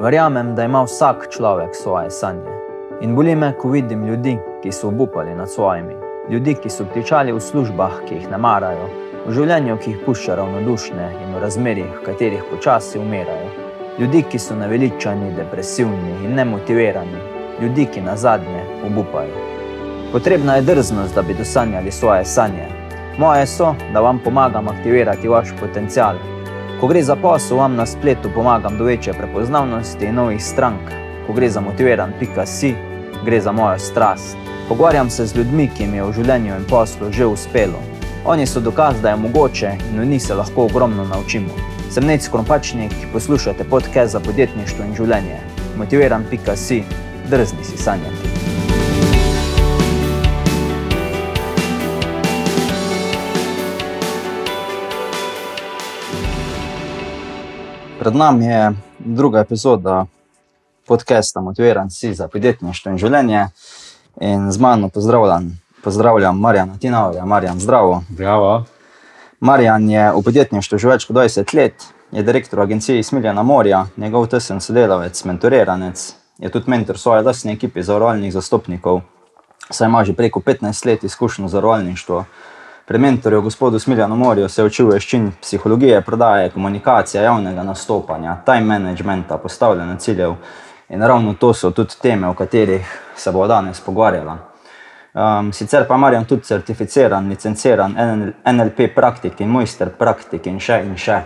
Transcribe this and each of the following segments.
Verjamem, da ima vsak človek svoje sanje. In boli me, ko vidim ljudi, ki so obupali nad svojimi, ljudi, ki so pričali v službah, ki jih ne marajo, v življenju, ki jih pušča ravnodušne in v razmerih, v katerih počasi umirajo, ljudi, ki so naveličani, depresivni in nemotivirani, ljudi, ki na zadnje obupajo. Potrebna je drznost, da bi dosanjali svoje sanje. Moje so, da vam pomagam aktivirati vaš potencial. Ko gre za posel, vam na spletu pomagam do večje prepoznavnosti novih strank. Ko gre za motiviran, pika si, gre za mojo strast. Pogovarjam se z ljudmi, ki jim je v življenju in poslu že uspelo. Oni so dokaz, da je mogoče in v njih se lahko ogromno naučimo. Sem nec krompačnik, poslušate podcast za podjetništvo in življenje. Motiviran, pika si, drzni si sanjati. Pred nami je druga epizoda podcasta Motiviran si za podjetništvo in življenje. In z mano pozdravljam, pozdravljam Marjana Tinavorja. Marjan, zdravo. Zdravo. Marjan je v podjetništvu že več kot 20 let, je direktor agencije Smiljana Morja, njegov tesen sodelavec, mentoriranec, je tudi mentor svoje lastne ekipe zavarovalnih zastopnikov, saj ima že preko 15 let izkušnjo z zavarovalništvom. Pri mentorju, gospodu Smiljanu Morju, se učil veščin psihologije, prodaje, komunikacije, javnega nastopanja, time managementa, postavljanja ciljev. In ravno to so tudi teme, o katerih se bo danes pogovarjala. Um, sicer pa Marjan tudi certificiran, licenciran NLP praktik in mojster praktik in še in še.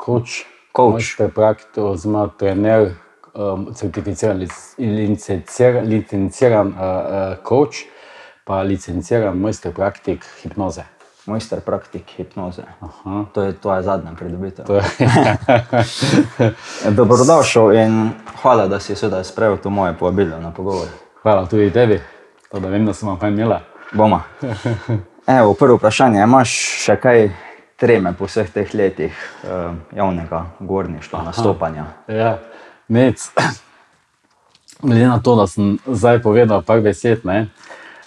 Coach. Coach. Mojster praktik oziroma trener, um, certificiran, licenciran, licenciran uh, uh, coach, pa licenciran mojster praktik hipnoze. Mojster praktik hipnoze. Aha. To je tvoja zadnja pridobitev. To je, Dobrodošel in hvala, da si seveda sprejel to moje povabilo na pogovor. hvala tudi tebi, to, da vem, da sem vam fajn imela. Bomo. Evo, prvo vprašanje. Imaš še kaj treme po vseh teh letih uh, javnega gorništva, nastopanja? Ja, nec. Glede na to, da sem zdaj povedal par besed, ne,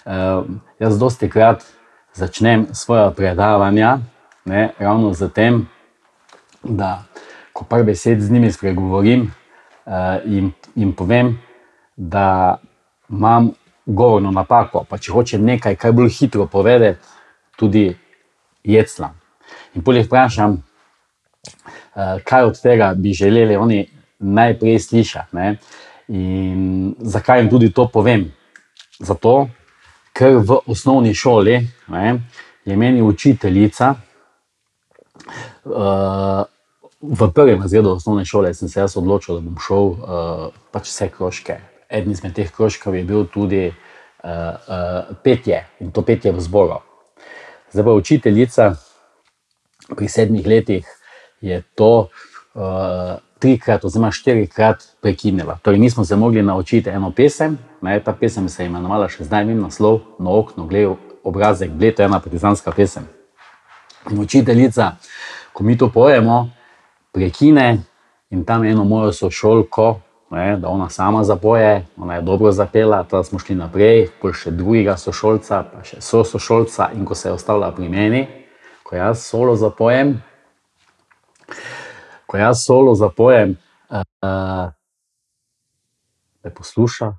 uh, jaz dosti krat začnem svoje predavanja ne, ravno z tem, da ko par besed z njimi spregovorim, uh, jim, jim povem, da imam govorno napako, pa če hočem nekaj, kar bolj hitro povedati, tudi jeclam. In polih vprašam, uh, kaj od tega bi želeli oni najprej slišati. Ne? In zakaj jim tudi to povem? Zato, ker v osnovni šoli ne, je meni učiteljica. Uh, v prvem razredu osnovne šole sem se jaz odločil, da bom šel uh, pač vse krožke. Eden izmed teh krožkov je bil tudi uh, uh, petje in to petje v zboru. Zdaj pa učiteljica pri sedmih letih je to uh, trikrat, oziroma štirikrat prekinila. Torej, mi smo se mogli naučiti eno pesem, ne, ta pesem se je imenovala še zdaj, vem naslov, na okno, gledaj obrazek, bled, ena partizanska pesem. In učiteljica, ko mi to pojemo, prekine in tam eno mojo sošolko, ne, da ona sama zapoje, ona je dobro zapela, da smo šli naprej, pol še drugega sošolca, pa še so sošolca, in ko se je ostala pri meni, ko jaz solo zapojem, ko jaz solo zapojem, uh, me posluša,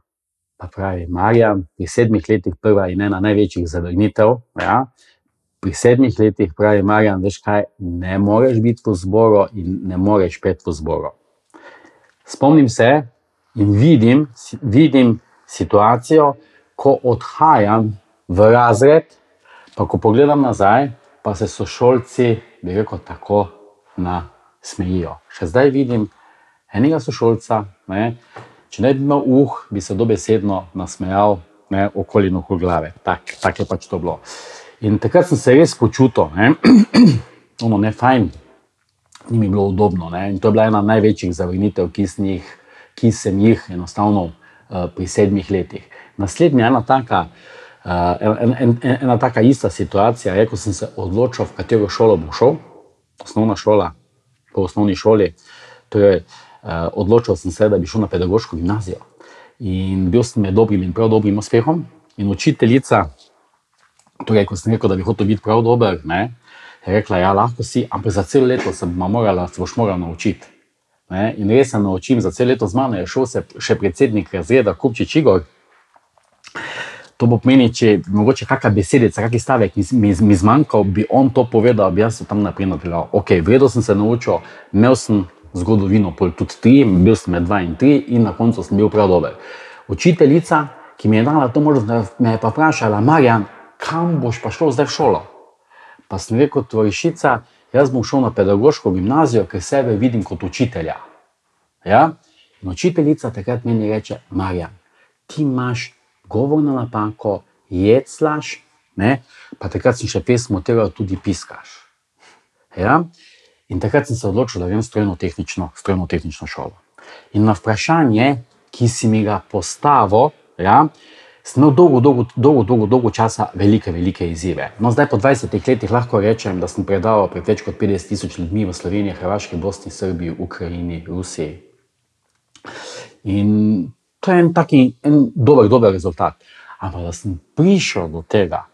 pa pravi Marjan, pri sedmih letih prva in ena največjih zavrnitev. Ja, pri sedmih letih pravi Marjan, veš kaj, ne moreš biti v zboru in ne moreš pet v zboru. Spomnim se in vidim, vidim situacijo, ko odhajam v razred, pa ko pogledam nazaj, pa se sošolci, bi rekel, tako nasmejijo. Še zdaj vidim enega sošolca, ne, če ne bi imel uh, bi se dobesedno nasmejal ne, okoli nohov glave. Tak, tak je pač to bilo. In takrat sem se res počutil, ne, ono ne fajn, ni mi bilo udobno. Ne, in to je bila ena največjih zavrnitev, ki sem jih, ki sem jih enostavno uh, pri sedmih letih. Naslednja ena taka. Uh, en, en, en, ena taka ista situacija je, ko sem se odločil, v katero šolo bom šel, osnovna šola, po osnovni šoli. Torej, uh, odločil sem se, da bi šel na pedagoško gimnazijo. In bil sem med dobrim in prav dobrim uspehom. In učiteljica, torej, ko sem rekel, da bi hotel biti prav dober, ne, je rekla: Ja, lahko si, ampak za cel leto se bomo morali, se boš moral naučiti. Ne, in res se naučim, za cel leto z mano je šel se še predsednik razreda Kupčič Igor. To bo pomeni, če mogoče kakšna besedica, kakšen stavek mi, mi, zmanjkal, bi on to povedal, bi jaz tam naprej nadaljeval. Ok, vredno sem se naučil, imel sem zgodovino, pol tudi tri, bil sem med dva in tri in na koncu sem bil prav dober. Učiteljica, ki mi je dala to možnost, me je pa vprašala, Marjan, kam boš pa šel zdaj v šolo? Pa sem rekel, tvorišica, jaz bom šel na pedagoško gimnazijo, ker sebe vidim kot učitelja. Ja? In učiteljica takrat meni reče, Marjan, ti imaš govorno napako, jeclaš, ne? pa takrat si še pesmo tega tudi piskaš. Ja? In takrat sem se odločil, da grem strojno-tehnično, strojno-tehnično šolo. In na vprašanje, ki si mi ga postavil, ja, sem imel dolgo, dolgo, dolgo, dolgo, dolgo časa velike, velike izzive. No, zdaj po 20 letih lahko rečem, da sem predaval pred več kot 50 tisoč ljudmi v Sloveniji, Hrvaški, Bosni, Srbiji, Ukrajini, Rusiji. In to je en taki en dober, dober rezultat. Ampak da sem prišel do tega,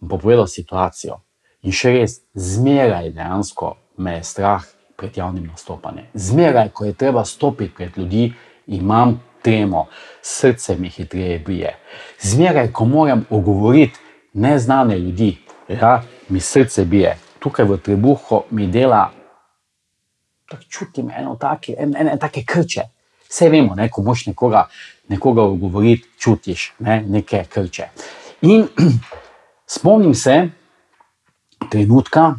bom povedal situacijo. In še res, zmeraj dejansko me je strah pred javnim nastopanjem. Zmeraj, ko je treba stopiti pred ljudi, imam tremo, srce mi hitreje bije. Zmeraj, ko moram ogovoriti neznane ljudi, ja, mi srce bije. Tukaj v trebuhu mi dela, tako čutim eno take, en, en, en take krče. Vse vemo, ne, ko moš nekoga, nekoga ogovoriti, čutiš ne, neke krče. In spomnim se trenutka,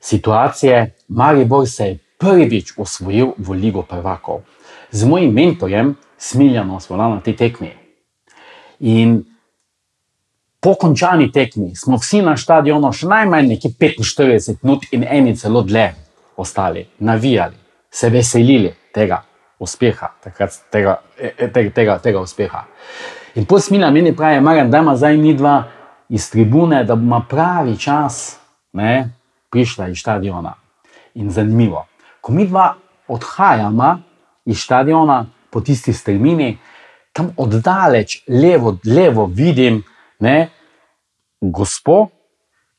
situacije, Maribor se je prvič osvojil v Ligo prvakov. Z mojim mentorjem, Smiljanom, smo na tej tekmi. In po končani tekmi smo vsi na stadionu še najmanj nekje 45 minut in eni celo dlje ostali, navijali, se veselili tega uspeha, takrat, tega, tega, tega, tega uspeha. In po smilja meni pravi, Marjan, da ima zdaj mi dva iz tribune, da bomo pravi čas ne, prišla iz stadiona. In zanimivo, ko mi dva odhajamo iz stadiona po tisti strmini, tam oddaleč, levo, levo vidim ne, gospo,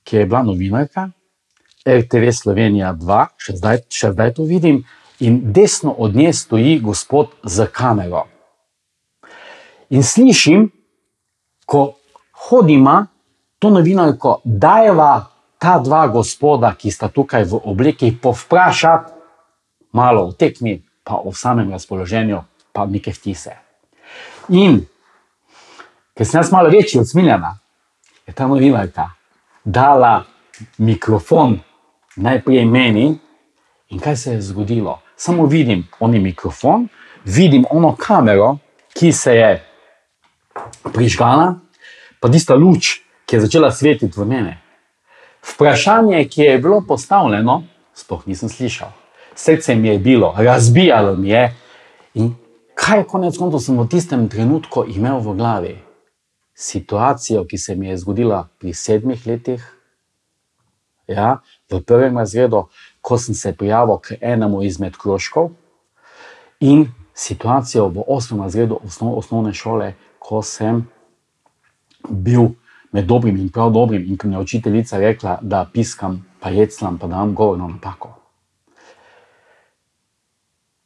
ki je bila novinarka, RTV Slovenija 2, še zdaj, še zdaj to vidim, in desno od nje stoji gospod za kamero. In slišim, ko hodima to novinarko, da je ta dva gospoda, ki sta tukaj v obleki, povprašati malo o tekmi, pa o samem razpoloženju, pa nekaj vtise. In ker sem jaz malo večji od smiljena, je ta novinarka dala mikrofon najprej meni, in kaj se je zgodilo? Samo vidim oni mikrofon, vidim ono kamero, ki se je prižgala, pa tista luč, ki je začela svetiti v mene. Vprašanje, ki je bilo postavljeno, sploh nisem slišal. Srce mi je bilo, razbijalo mi je. In kaj konec koncev sem v tistem trenutku imel v glavi? Situacijo, ki se mi je zgodila pri sedmih letih, ja, v prvem razredu, ko sem se prijavil k enemu izmed krožkov, in situacijo v osmem razredu osnov, osnovne šole, ko sem bil med dobrim in prav dobrim, in ko mi je učiteljica rekla, da piskam, pa jeclam, pa da imam govorno napako.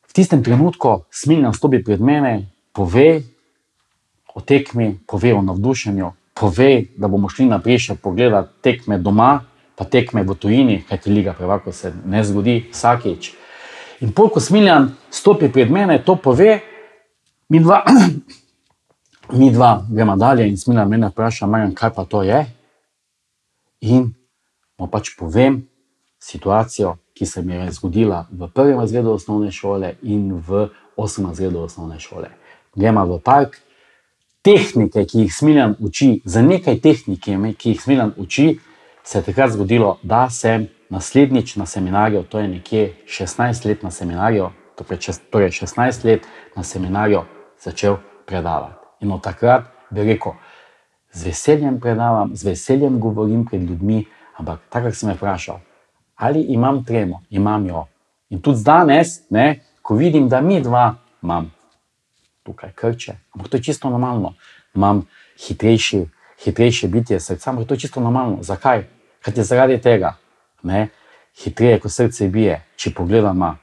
V tistem trenutku smilja stopi pred mene, pove o tekmi, pove o navdušenju, pove, da bomo šli naprej še pogledati tekme doma, pa tekme v tujini, kaj ti liga prevako se ne zgodi vsakeč. In pol, ko smiljan stopi pred mene, to pove, mi dva, mi dva gremo dalje in smiljan mene vpraša, Marjan, kaj pa to je? In mu pač povem situacijo, ki se mi je zgodila v prvem razredu osnovne šole in v osmem razredu osnovne šole. Gremo v park, tehnike, ki jih smiljan uči, za nekaj tehnik, ki jih smiljan uči, se je takrat zgodilo, da sem naslednjič na seminarju, to je nekje 16 let na seminarju, torej 16 let na seminarju, začel predavati. In od takrat bi rekel, z veseljem predavam, z veseljem govorim pred ljudmi, ampak tako sem me vprašal, ali imam tremo, imam jo. In tudi danes, ne, ko vidim, da mi dva imam tukaj krče, ampak to je čisto normalno, imam hitrejši, hitrejše bitje srca, ampak to je čisto normalno. Zakaj? Ker je zaradi tega, ne, hitreje, ko srce bije, če pogledamo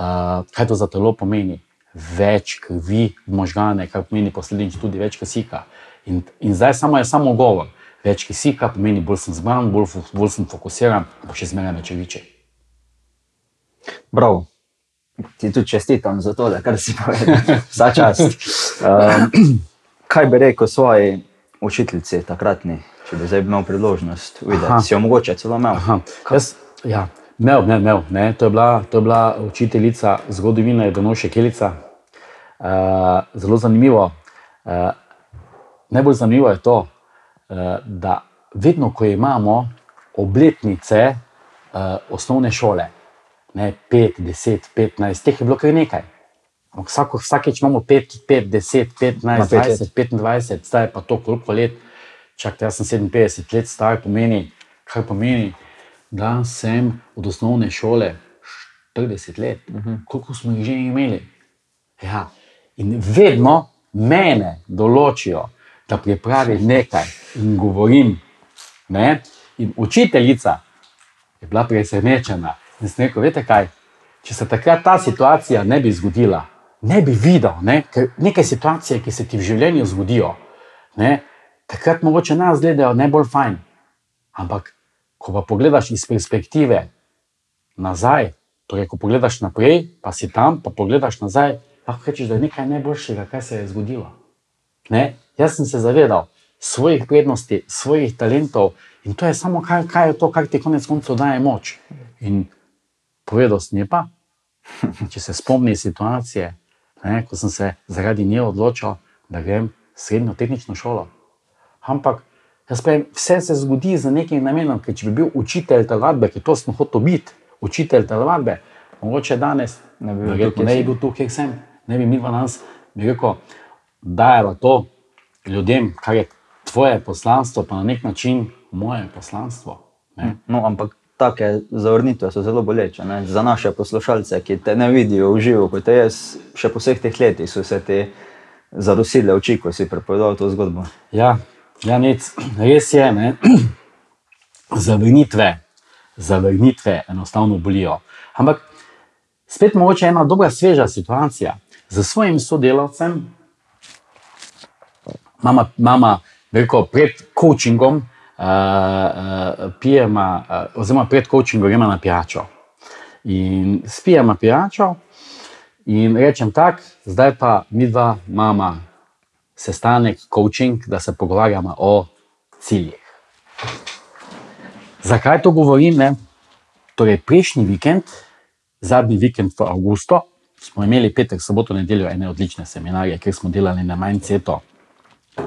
Uh, kaj to za telo pomeni? Več krvi v možgane, kar pomeni posledično tudi več kisika. In, in zdaj samo je samo govor. Več kisika pomeni, bolj sem zbran, bolj, bolj sem fokusiran, pa še zmeraj me čeviče. Prav. Ti tudi čestitam za to, da kar si povedal. Vsa čast. Um, kaj bi rekel svoji učiteljici takratni, če bi zdaj imel priložnost videti? Aha. Si jo mogoče celo imel? Jaz, ja, imel, ne, imel, ne. To, je bila, to je bila učiteljica zgodovine, Donoše Kelica. Uh, zelo zanimivo. Uh, najbolj zanimivo je to, uh, da vedno, ko imamo obletnice uh, osnovne šole, ne, 5, 10, 15, teh je bilo kar nekaj. Ampak Vsako, vsakeč imamo 5, 5, 10, 15, Na pet let. 20, 25, zdaj pa to koliko let. Čakaj, jaz sem 57 let star, pomeni, kar pomeni, da sem od osnovne šole 40 let. Uh -huh. Koliko smo jih že imeli? Ja. In vedno mene določijo, da pripravim nekaj in govorim. Ne? In učiteljica je bila presenečena. In sem rekel, veste kaj, če se takrat ta situacija ne bi zgodila, ne bi videl, ne? neke situacije, ki se ti v življenju zgodijo, ne? takrat mogoče nas gledajo najbolj fajn. Ampak, ko pa pogledaš iz perspektive nazaj, torej, ko pogledaš naprej, pa si tam, pa pogledaš nazaj, lahko rečeš, da je nekaj najboljšega, kar se je zgodilo. Ne? Jaz sem se zavedal svojih prednosti, svojih talentov in to je samo kar, kaj je to, kar ti konec koncev daje moč. In povedal sem ji pa, če se spomni situacije, ne, ko sem se zaradi nje odločil, da grem v srednjo tehnično šolo. Ampak jaz pravim, vse se zgodi z nekim namenom, ker če bi bil učitelj telovadbe, ker to sem hotel biti, učitelj telovadbe, mogoče danes Ne bi verjetno ne bi bil tukaj, kjer sem, ne bi mi nas, bi rekel, dajala to ljudem, kar je tvoje poslanstvo, pa na nek način moje poslanstvo. Ne? No, ampak take zavrnitve so zelo boleče. Ne? Za naše poslušalce, ki te ne vidijo v živo, kot te jaz, še po vseh teh letih so se ti zarosile oči, ko si prepovedal to zgodbo. Ja, ja res je. Ne? Zavrnitve, zavrnitve enostavno bolijo. Ampak spet mogoče ena dobra, sveža situacija. Z svojim sodelavcem, mama, mama veliko pred coachingom, uh, uh, pijema, uh, oziroma pred coachingom gremo na pijačo. In spijemo pijačo, in rečem tako, zdaj pa mi dva mama sestanek, coaching, da se pogovarjamo o ciljih. Zakaj to govorim? Ne? Torej, prejšnji vikend, zadnji vikend v Avgustu, smo imeli petek, soboto, nedeljo ene odlične seminarje, kjer smo delali na Mindsetu.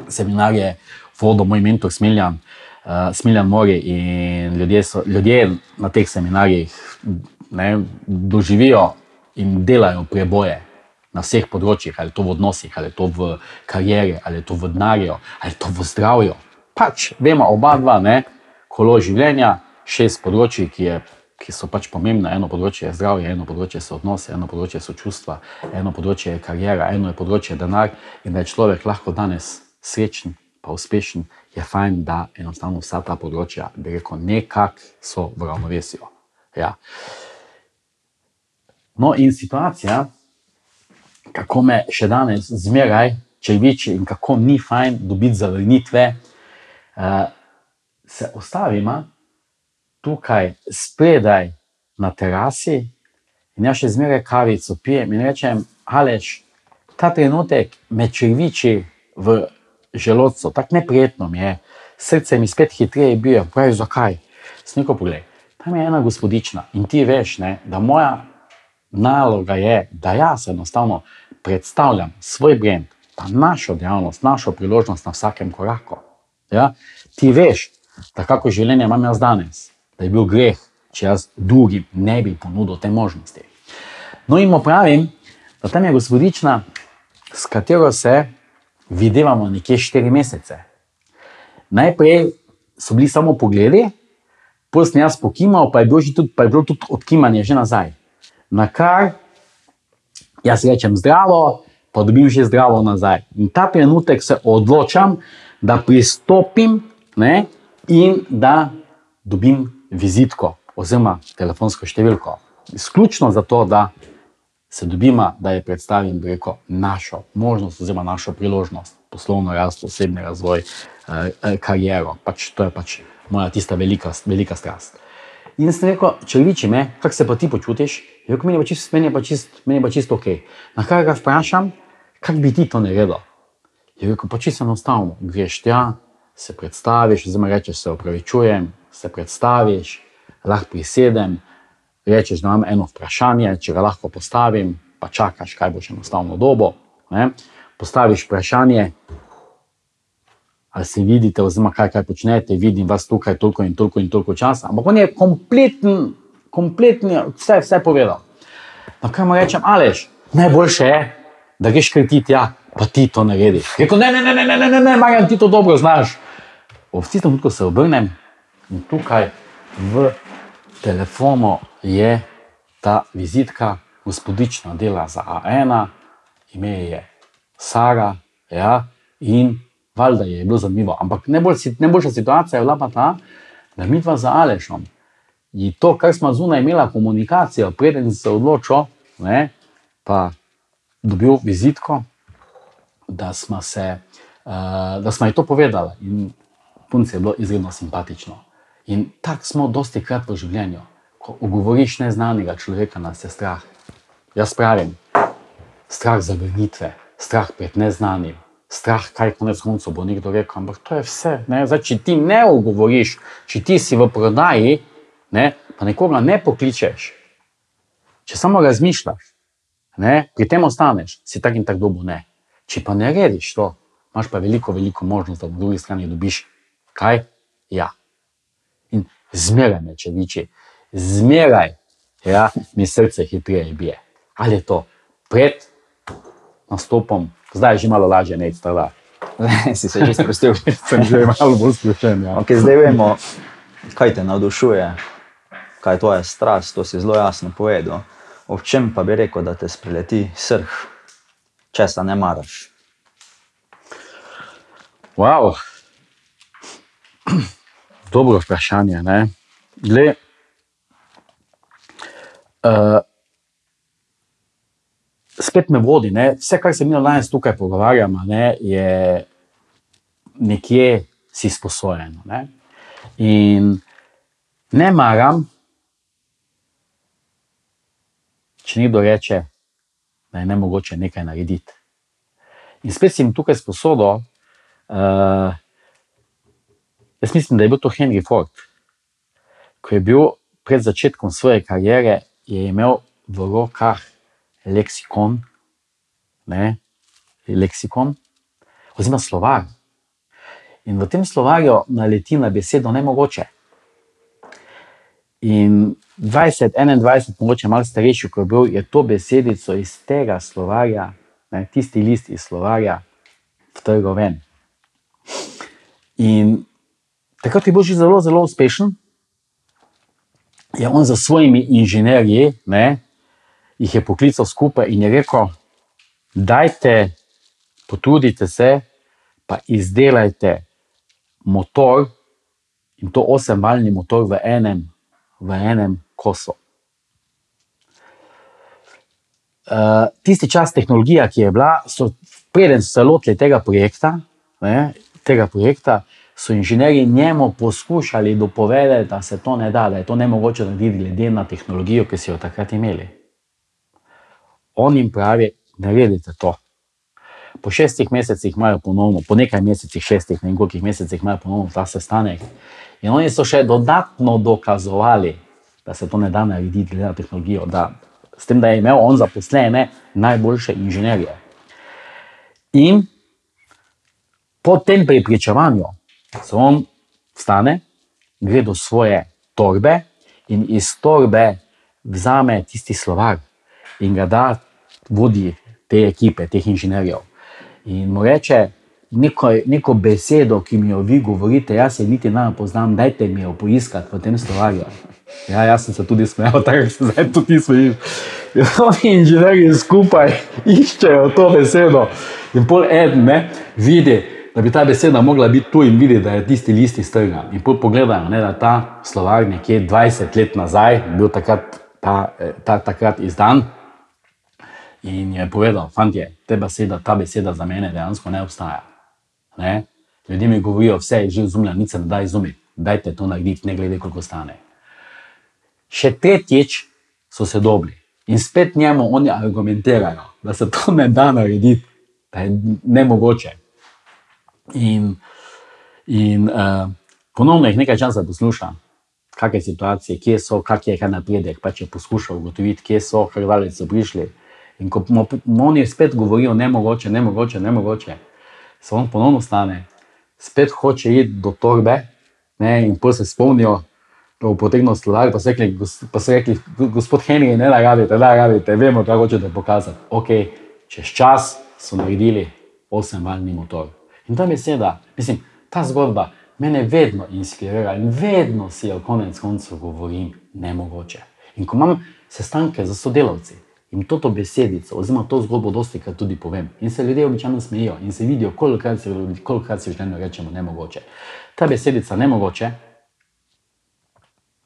Seminarje vodil moj mentor Smiljan, uh, Smiljan Mori in ljudje, so, ljudje na teh seminarjih ne, doživijo in delajo preboje na vseh področjih, ali to v odnosih, ali to v karieri, ali to v denarju, ali to v zdravju. Pač vemo oba dva, ne, kolo življenja, šest področji, ki, je, ki so pač pomembna. Eno področje je zdravje, eno področje so odnose, eno področje so čustva, eno področje je karijera, eno je področje denar. In da je človek lahko danes srečen, pa uspešen, je fajn, da enostavno vsa ta področja, bi rekel, nekako so v ravnovesju. Ja. No, in situacija, kako me še danes zmeraj črviči in kako ni fajn dobiti zavrnitve, uh, se ustavima tukaj spredaj na terasi in jaz še zmeraj kavico pijem in rečem, Aleš, ta trenutek me črviči v želodcu, tako neprijetno mi je, srce mi spet hitreje bije, pravi, zakaj? Sniko pogled, tam je ena gospodična in ti veš, ne, da moja naloga je, da jaz enostavno predstavljam svoj brand, pa našo dejavnost, našo priložnost na vsakem koraku. Ja? Ti veš, da kako življenje imam jaz danes, da je bil greh, če jaz drugim ne bi ponudil te možnosti. No, in mu pravim, da tam je gospodična, s katero se videvamo nekje štiri mesece. Najprej so bili samo pogledi, potem sem jaz pokimal, pa je bilo, tudi, pa je bilo tudi odkimanje že nazaj. Na kar jaz rečem zdravo, pa dobim že zdravo nazaj. In ta trenutek se odločam, da pristopim ne, in da dobim vizitko oziroma telefonsko številko. Izključno zato, da se dobimo, da je predstavim reko, našo možnost, oziroma našo priložnost, poslovno rast, osebni razvoj, eh, eh, kariero. Pač, to je pač moja tista velika, velika strast. In sem rekel, če liči me, kako se pa ti počutiš, je rekel, meni je pa čisto je pa čist, pa čist ok. Na kar ga vprašam, kako bi ti to naredil? Je rekel, pa čisto enostavno, greš tja, se predstaviš, oziroma rečeš, se opravičujem, se predstaviš, lahko prisedem, rečeš, da imam eno vprašanje, če ga lahko postavim, pa čakaš, kaj boš enostavno dobo. Ne? Postaviš vprašanje, ali se vidite, oziroma kaj, kaj počnete, vidim vas tukaj toliko in toliko in toliko časa. Ampak on je kompleten, kompletno vse, vse povedal. Na kaj mu rečem, alež, najboljše je, da greš kar ti tja, pa ti to narediš. Rekel, ne, ne, ne, ne, ne, ne, ne, ne, Marjan, ti to dobro znaš. Ob tistem trenutku se obrnem in tukaj v telefonu je ta vizitka, gospodična dela za A1, ime je Sara, ja, in valjda je bilo zanimivo. Ampak najbolj, najboljša situacija je bila pa ta, da mi dva za Alešom. In to, kar smo zunaj imeli komunikacijo, preden se odločil, ne, pa dobil vizitko, da smo se, uh, da smo ji to povedali. In punce je bilo izredno simpatično. In tako smo dosti krat v življenju. Ko ogovoriš neznanega človeka, nas je strah. Jaz pravim, strah zavrnitve, strah pred neznanim, strah, kaj konec koncev bo nekdo rekel. Ampak to je vse. Zdaj, če ti ne ogovoriš, če ti si v prodaji, ne, pa nekoga ne pokličeš, če samo razmišljaš, ne, pri tem ostaneš, si tak in tak dobo ne. Če pa ne rediš to, imaš pa veliko, veliko možnost, da v drugi strani dobiš kaj? Ja. Zmeraj me če viči, zmeraj ja, mi srce hitreje bije. Ali je to pred nastopom, zdaj je že malo lažje, ne stala. si se že sprostil. Sem že malo bolj sproščen. Ja. Okay, zdaj vemo, kaj te navdušuje, kaj je tvoja strast, to si zelo jasno povedal. O čem pa bi rekel, da te spreleti srh, česa ne maraš? Wow. Dobro vprašanje. Ne? Gle, uh, spet me vodi. Ne? Vse, kar se mi danes tukaj pogovarjamo, ne, je nekje si sposojeno. Ne? In ne maram, če nekdo reče, da je ne mogoče nekaj narediti. In spet si jim tukaj sposodo. Uh, jaz mislim, da je bil to Henry Ford, ko je bil pred začetkom svoje kariere, je imel v rokah leksikon, ne, leksikon, oziroma slovar. In v tem slovarju naleti na besedo nemogoče. In 20, 21, mogoče malo starejši, ko je bil, je to besedico iz tega slovarja, ne, tisti list iz slovarja, vtrgal ven. In takrat je bil že zelo, zelo uspešen. Je on za svojimi inženirji, ne, jih je poklical skupaj in je rekel: Dajte, potrudite se, pa izdelajte motor in to osemvaljni motor v enem, v enem kosu. Uh, tisti čas, tehnologija, ki je bila, so, preden so se lotili tega projekta, ne, tega projekta, so inženirji njemu poskušali dopovedati, da se to ne da, da je to ne mogoče narediti, glede na tehnologijo, ki so jo takrat imeli. On jim pravi, naredite to. Po šestih mesecih imajo ponovno, po nekaj mesecih, šestih, ne vem koliko mesecih imajo ponovno ta sestanek. In oni so še dodatno dokazovali, da se to ne da narediti, glede na tehnologijo. Da, s tem, da je imel on zaposlene najboljše inženirje. In po tem prepričevanju se on vstane, gre do svoje torbe in iz torbe vzame tisti slovar in ga da vodi te ekipe, teh inženirjev. In mu reče neko, neko besedo, ki mi jo vi govorite, jaz se niti ne poznam, dajte mi jo poiskati v tem stvarju. Ja, jaz sem se tudi smejal, tako da se zdaj tudi smejiš. Oni inženirji skupaj iščejo to besedo. In pol eden ne, vidi, da bi ta beseda mogla biti tu in vidi, da je tisti list iz trga. In pogledajo, ne, da ta slovar nekje 20 let nazaj bil takrat, ta, ta, takrat izdan. In je povedal, fantje, te beseda, ta beseda za mene dejansko ne obstaja. Ne? Ljudje mi govorijo, vse je že izumljeno, nič se ne da izumiti, dajte to narediti, ne glede koliko stane. Še tretjič so se dobili in spet njemu oni argumentirajo, da se to ne da narediti, da je nemogoče. In, in uh, ponovno jih nekaj časa poslušam, kakšne situacije, kje so, kak je kaj napredek, pa če poskušajo ugotoviti, kje so, kako daleč so prišli. In ko oni spet govorijo, ne mogoče, ne mogoče, ne mogoče, se on ponovno stane, spet hoče iti do torbe, ne, in potem se spomnijo, da bo potegnil slovar, pa so rekli, pa so rekli gospod Henry, ne da rabite, da rabite, vemo, kaj hočete pokazati. Ok, čez čas so naredili osemvaljni motor. In ta beseda, mislim, ta zgodba mene vedno inspirira in vedno si jo konec koncev govorim, nemogoče. In ko imam sestanke z sodelavci, jim to besedico, oziroma to zgodbo, dosti krat tudi povem. In se ljudje običajno smejijo in se vidijo, kolikokrat se, kolikokrat se v življenju rečemo nemogoče. Ta besedica nemogoče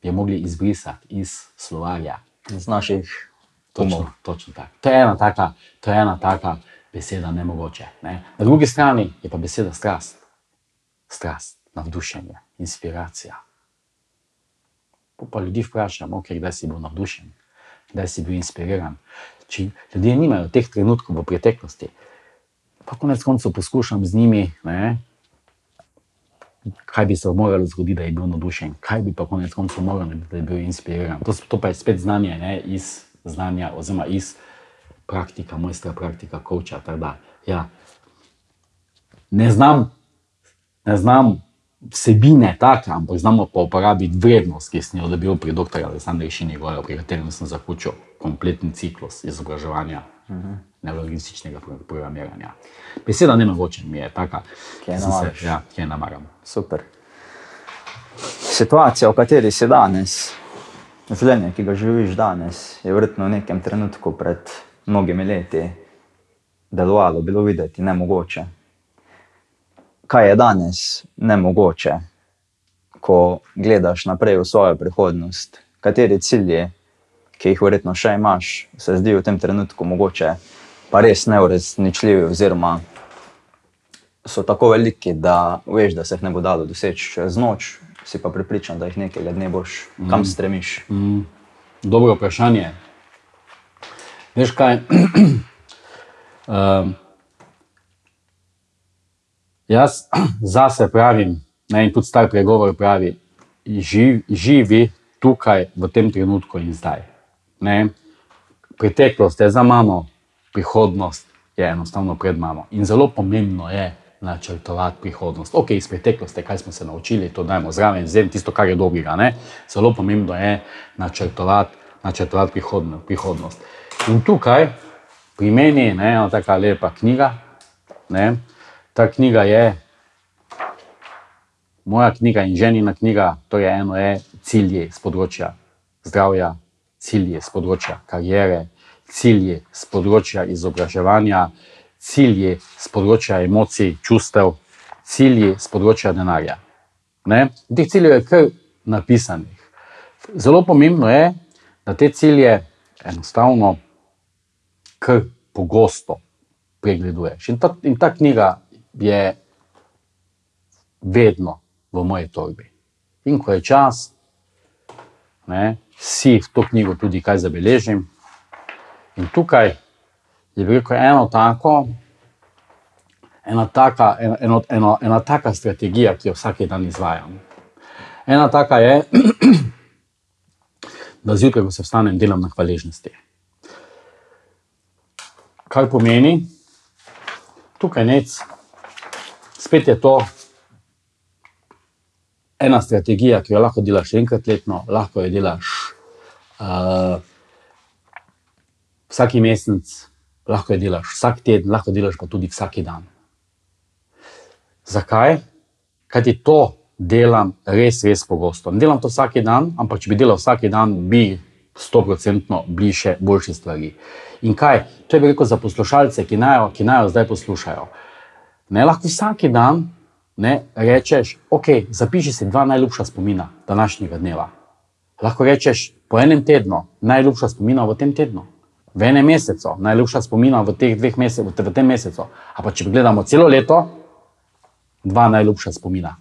je mogli izbrisati iz slovarja. iz naših Točno, točno tako. To je ena taka, to je ena taka beseda nemogoče. Ne? Na drugi strani je pa beseda strast. Strast, navdušenje, inspiracija. Po pa ljudi vprašam, okay, kdaj si bil navdušen, kdaj si bil inspiriran. Če ljudje nimajo teh trenutkov v preteklosti, pa konec koncev poskušam z njimi, ne, kaj bi se moralo zgoditi, da je bil navdušen, kaj bi pa konec koncev moral narediti, da je bil inspiriran. To, to pa je spet znanje ne, iz znanja, oziroma iz praktika, mojstra praktika, koča. Ja. Ne znam, ne znam vsebine take, ampak znamo pa uporabiti vrednost, ki sem jo dobil pri dr. Aleksandru Šinigoju, pri katerem sem zaključil kompletni ciklus izobraževanja. Uh -huh. Neurologističnega pro- programiranja. Beseda ne mogoče mi je taka, Ki je sem se- namaraš. Ja, ki je namaram. Super. Situacija, v kateri si danes, življenje, ki ga živiš danes, je verjetno v nekem trenutku pred mnogimi leti delovalo, bilo videti nemogoče. Kaj je danes nemogoče, ko gledaš naprej v svojo prihodnost? Kateri cilji, ki jih verjetno še imaš, se zdijo v tem trenutku mogoče pa res neuresničljivi, oziroma so tako veliki, da veš, da se jih ne bo dalo doseči čez noč, si pa pripričan, da jih nekega dne boš, kam stremiš. Mm, dobro vprašanje. Veš kaj? um, jaz zase pravim, ne, in tudi star pregovor pravi, živ, živi tukaj, v tem trenutku in zdaj. Ne. Preteklost je za mano, prihodnost je enostavno pred mano. In zelo pomembno je načrtovati prihodnost. Ok, iz preteklosti, kaj smo se naučili, to dajmo zraven, vzem tisto, kar je dobrega. Ne? Zelo pomembno je načrtovati, načrtovati prihodno, prihodnost. In tukaj, pri meni, je ena taka lepa knjiga. Ne? Ta knjiga je moja knjiga in ženina knjiga, to je eno je cilji z področja zdravja, cilji z področja karijere, cilji z področja izobraževanja, cilji z področja emocij, čustev, cilji z področja denarja. Ne? Teh ciljev je kar napisanih. Zelo pomembno je, da te cilje enostavno kar pogosto pregleduješ. In ta, in ta knjiga je vedno v moji torbi. In ko je čas, ne, si v to knjigo tudi kaj zabeležim. In tukaj je bilo eno tako, ena taka, ena, eno, eno, ena taka strategija, ki jo vsak dan izvajam. Ena taka je, da zjutraj, ko se vstanem, delam na hvaležnosti. Kar pomeni, tukaj nec, spet je to ena strategija, ki jo lahko delaš enkrat letno, lahko jo delaš uh, vsak mesec, lahko jo delaš vsak teden, lahko delaš pa tudi vsak dan. Zakaj? Kaj ti to delam res, res pogosto. Ne delam to vsak dan, ampak če bi delal vsak dan, bi stoprocentno bili še boljše stvari. In kaj? To je rekel za poslušalce, ki naj, ki naj zdaj poslušajo. Ne lahko vsak dan ne, rečeš, ok, zapiši si dva najljubša spomina današnjega dneva. Lahko rečeš po enem tednu, najljubša spomina v tem tednu. v enem mesecu, najljubša spomina v teh dveh mesecih, v tem mesecu. Ampak če gledamo celo leto, dva najljubša spomina.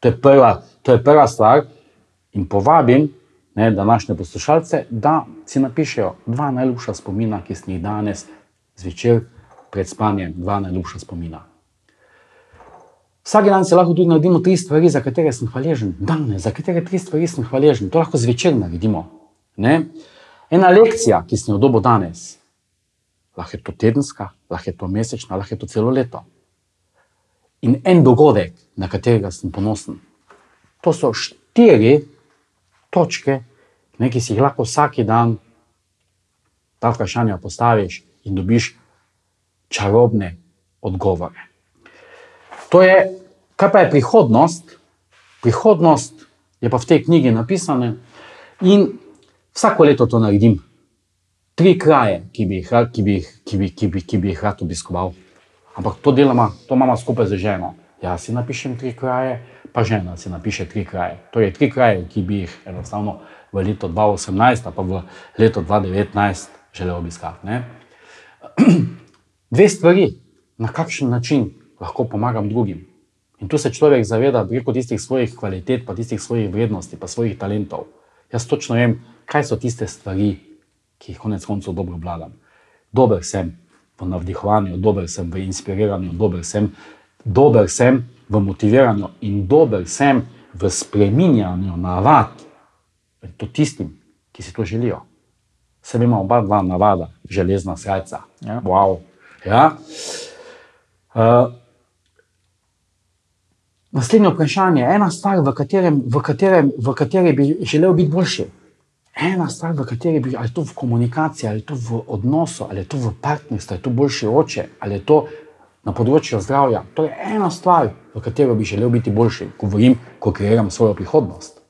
To je prva, to je prva stvar, in povabim ne, današnje poslušalce, da si napišejo dva najljubša spomina, ki ste jih danes zvečer pred spanjem, dva najljubša spomina. Vsak dan se lahko tudi naredimo tri stvari, za katere sem hvaležen. Danes, za katere tri stvari sem hvaležen, to lahko zvečer naredimo. Ne? Ena lekcija, ki sem jo dobil danes, lahko je to tedenska, lahko je to mesečna, lahko je to celo leto. In en dogodek, na katerega sem ponosen. To so štiri točke, ne, ki si jih lahko vsak dan ta vprašanja postaviš in dobiš čarobne odgovore. To je, kaj pa je prihodnost? Prihodnost je pa v tej knjigi napisana in vsako leto to naredim. Tri kraje, ki bi jih, ki bi, ki bi, ki bi, ki bi jih rad obiskoval. Ampak to delamo, to imamo skupaj z ženo. Jaz si napišem tri kraje, pa žena si napiše tri kraje. To je tri kraje, ki bi jih enostavno v letu 2018, pa v letu 2019 želel obiskati. Ne? Dve stvari, na kakšen način lahko pomagam drugim. In tu se človek zaveda preko tistih svojih kvalitet, pa tistih svojih vrednosti, pa svojih talentov. Jaz točno vem, kaj so tiste stvari, ki jih konec koncev dobro vladam. Dober sem v navdihovanju, dober sem v inspiriranju, dober sem, dober sem v motiviranju in dober sem v spreminjanju navad. To tistim, ki si to želijo. Vse ima oba dva navada, železna srca. Ja. Wow. Ja. Uh, naslednje vprašanje, ena stvar, v katerem, v, katerem, v kateri bi želel biti boljši. Ena stvar, v kateri bi, ali je to v komunikaciji, ali je to v odnosu, ali je to v partnerstvu, ali je to boljši oče, ali je to na področju zdravja. To je ena stvar, v katero bi želel biti boljši, govorim, ko kreiram svojo prihodnost.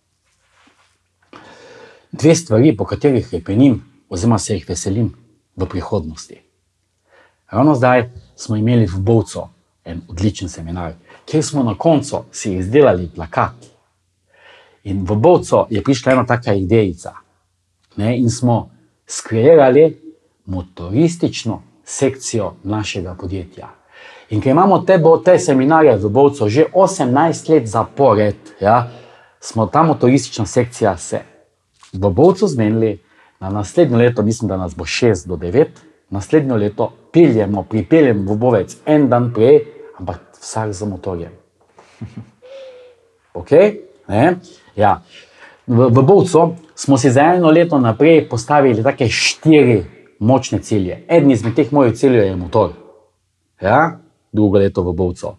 Dve stvari, po katerih repenim, oziroma se jih veselim v prihodnosti. Ravno zdaj smo imeli v Bovcu en odličen seminar, kjer smo na koncu si izdelali plakat. In v Bovcu je prišla ena taka idejica. Ne, in smo skreirali motoristično sekcijo našega podjetja. In ker imamo te, bo, te seminarje v Bovcu že 18 let zapored, ja, smo ta motoristična sekcija se v Bovcu zmenili, na naslednjo leto, mislim, da nas bo 6 do 9, naslednjo leto piljemo, pripeljemo v Bovec en dan prej, ampak vsak za motorjem. Ok? Ne? Ja. V, v Bovcu smo si za eno leto naprej postavili tako štiri močne cilje. Eden izmed teh mojih ciljev je motor. Ja? Drugo leto v Bovcu.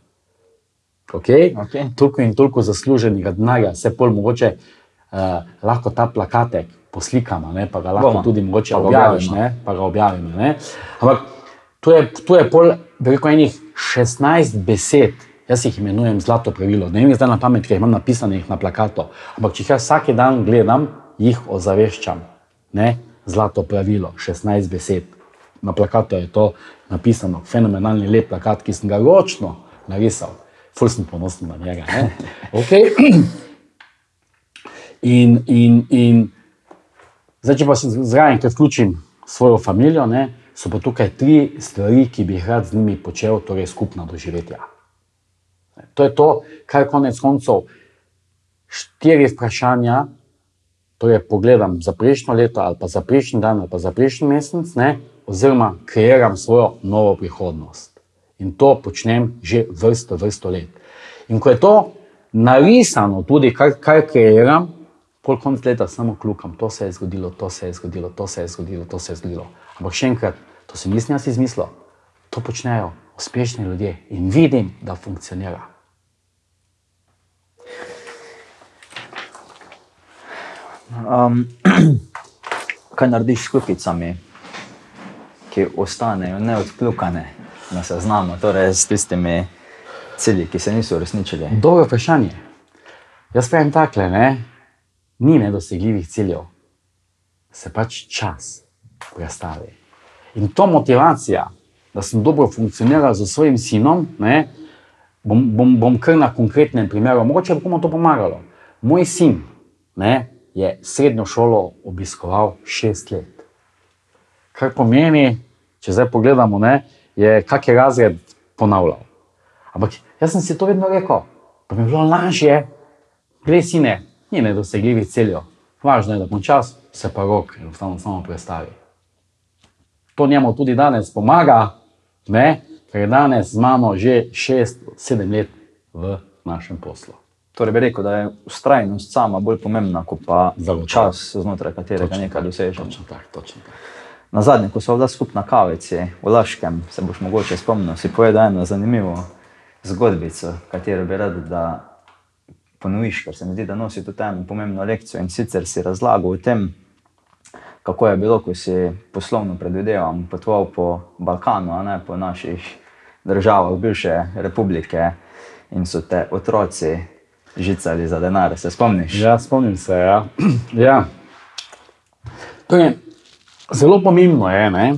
Okay? Okay. Toliko in toliko zasluženega denarja, se pol mogoče uh, lahko ta plakatek poslikamo, ne? pa ga lahko Boma. tudi mogoče objaviš, pa ga objavimo. Ne? Ampak tu je, tu je pol, veliko enih 16 besed, jaz jih imenujem zlato pravilo. Ne vem, zdaj na pamet, ker imam napisanih na plakatu, ampak če jih jaz vsak dan gledam, jih ozaveščam. Ne? Zlato pravilo, 16 besed. Na plakatu je to napisano, fenomenalni lep plakat, ki sem ga ročno narisal, ful sem ponosen na njega. Okay. In, in, in zdaj, če pa se zraven, ker vključim svojo družino, so pa tukaj tri stvari, ki bi jih rad z njimi počel, torej skupna doživetja. To je to, kar konec koncev štiri vprašanja. Torej, pogledam za prejšnjo leto, ali pa za prejšnji dan, ali pa za prejšnji mesec, ne, oziroma kreiram svojo novo prihodnost. In to počnem že vrsto, vrsto let. In ko je to narisano, tudi kar, kar kreiram, pol konc leta samo kljukam, to se je zgodilo, to se je zgodilo, to se je zgodilo, to se je zgodilo. Ampak še enkrat, to si nisem jaz izmislil, to počnejo uspešni ljudje in vidim, da funkcionira. Um, kaj narediš s kukicami? Ki ostanejo neodkljukane na seznamu, torej s tistimi cilji, ki se niso uresničili? Dobro vprašanje. Jaz pravim takle, ne? ni nedosegljivih ciljev, se pač čas prestavi. In to motivacija, da sem dobro funkcioniral z svojim sinom, ne? bom, bom, bom kar na konkretnem primeru, mogoče bo komu to pomagalo. Moj sin ne, je srednjo šolo obiskoval šest let kar pomeni, če zdaj pogledamo, ne, je kak je razred ponavljal. Ampak jaz sem si to vedno rekel, pa mi je bilo lažje, gledaj sine, ni nedosegljivi ciljev. Važno je, da počas se pa rok enostavno samo prestavi. To njemu tudi danes pomaga, ne? ker je danes z mano že 6-7 let v našem poslu. Torej bi rekel, da je ustrajnost sama bolj pomembna, kot pa Zagotovo. čas, znotraj katerega Točno nekaj dosežeš. Točno tako, točno tako. Na zadnje, ko smo bila skupna kavici v Laškem, se boš mogoče spomnil, si povedal eno zanimivo zgodbico, katero bi rad, da ponoviš, ker se mi zdi, da nosi tudi eno pomembno lekcijo. In sicer si razlagal o tem, kako je bilo, ko si poslovno predvideval, potoval po Balkanu, a ne po naših državah, bivše republike in so te otroci žicali za denar. Se spomniš? Ja, spomnim se. Ja. ja. Torej, zelo pomembno je, ne,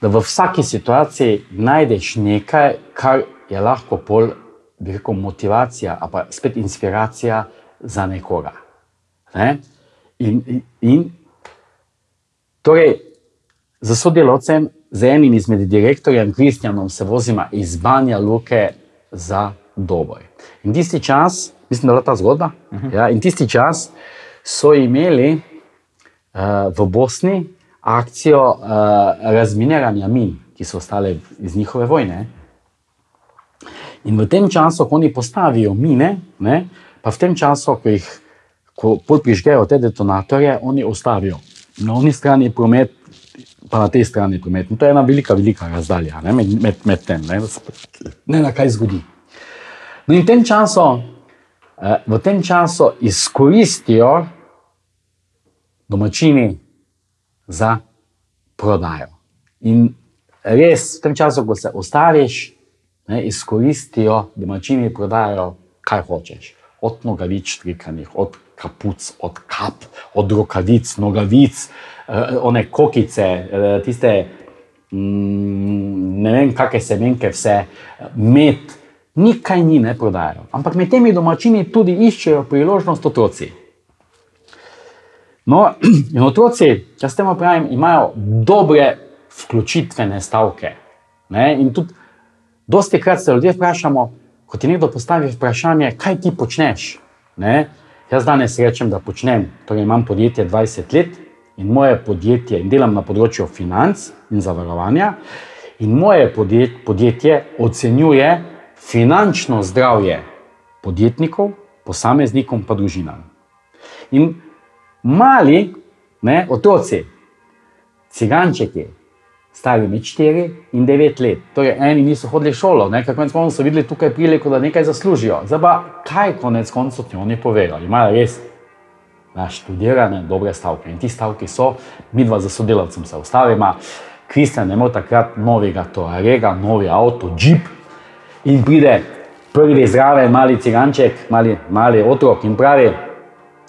da v vsaki situaciji najdeš nekaj, kar je lahko pol, bi rekel, motivacija, pa spet inspiracija za nekoga. Ne? In, in, in torej, za sodelavcem, z enim izmed direktorjem, Kristjanom, se vozimo iz Banja Luke za Doboj. In tisti čas, mislim, da je bila ta zgodba, uh -huh. ja, in tisti čas so imeli uh, v Bosni akcijo uh, razminiranja min, ki so ostale iz njihove vojne. In v tem času, ko oni postavijo mine, ne, pa v tem času, ko jih ko prižgejo te detonatorje, oni ustavijo. Na oni strani promet, pa na tej strani promet. In to je ena velika, velika razdalja ne, med, med, med tem, ne, da se ne na kaj zgodi. No in v tem času, eh, v tem času izkoristijo domačini za prodajo. In res v tem času, ko se ustaviš, ne, izkoristijo domačini prodajo, kaj hočeš. Od nogavic štrikanih, od kapuc, od kap, od rokavic, nogavic, eh, one kokice, eh, tiste mm, ne vem, kakšne semenke, vse, med, nikaj ni ne prodajajo. Ampak med temi domačini tudi iščejo priložnost otroci. No, in otroci, če s tem pravim, imajo dobre vključitvene stavke. Ne? In tudi, dosti krat se ljudje vprašamo, ko ti nekdo postavi vprašanje, kaj ti počneš. Ne? Jaz danes rečem, da počnem, torej imam podjetje 20 let in moje podjetje, in delam na področju financ in zavarovanja, in moje podjet, podjetje ocenjuje finančno zdravje podjetnikov, posameznikom, pa družinam. In mali ne, otroci, cigančeki, stari med 4 in 9 let, torej eni niso hodili v šolo, ne, kako konec koncev so videli tukaj priliko, da nekaj zaslužijo. Zdaj pa kaj konec koncev ti oni povejo? Imajo res naštudirane dobre stavke. In ti stavki so, mi dva za sodelavcem se ustavimo, Kristjan je imel takrat novega Toarega, novi avto, Jeep in pride prvi zraven mali ciganček, mali, mali otrok in pravi,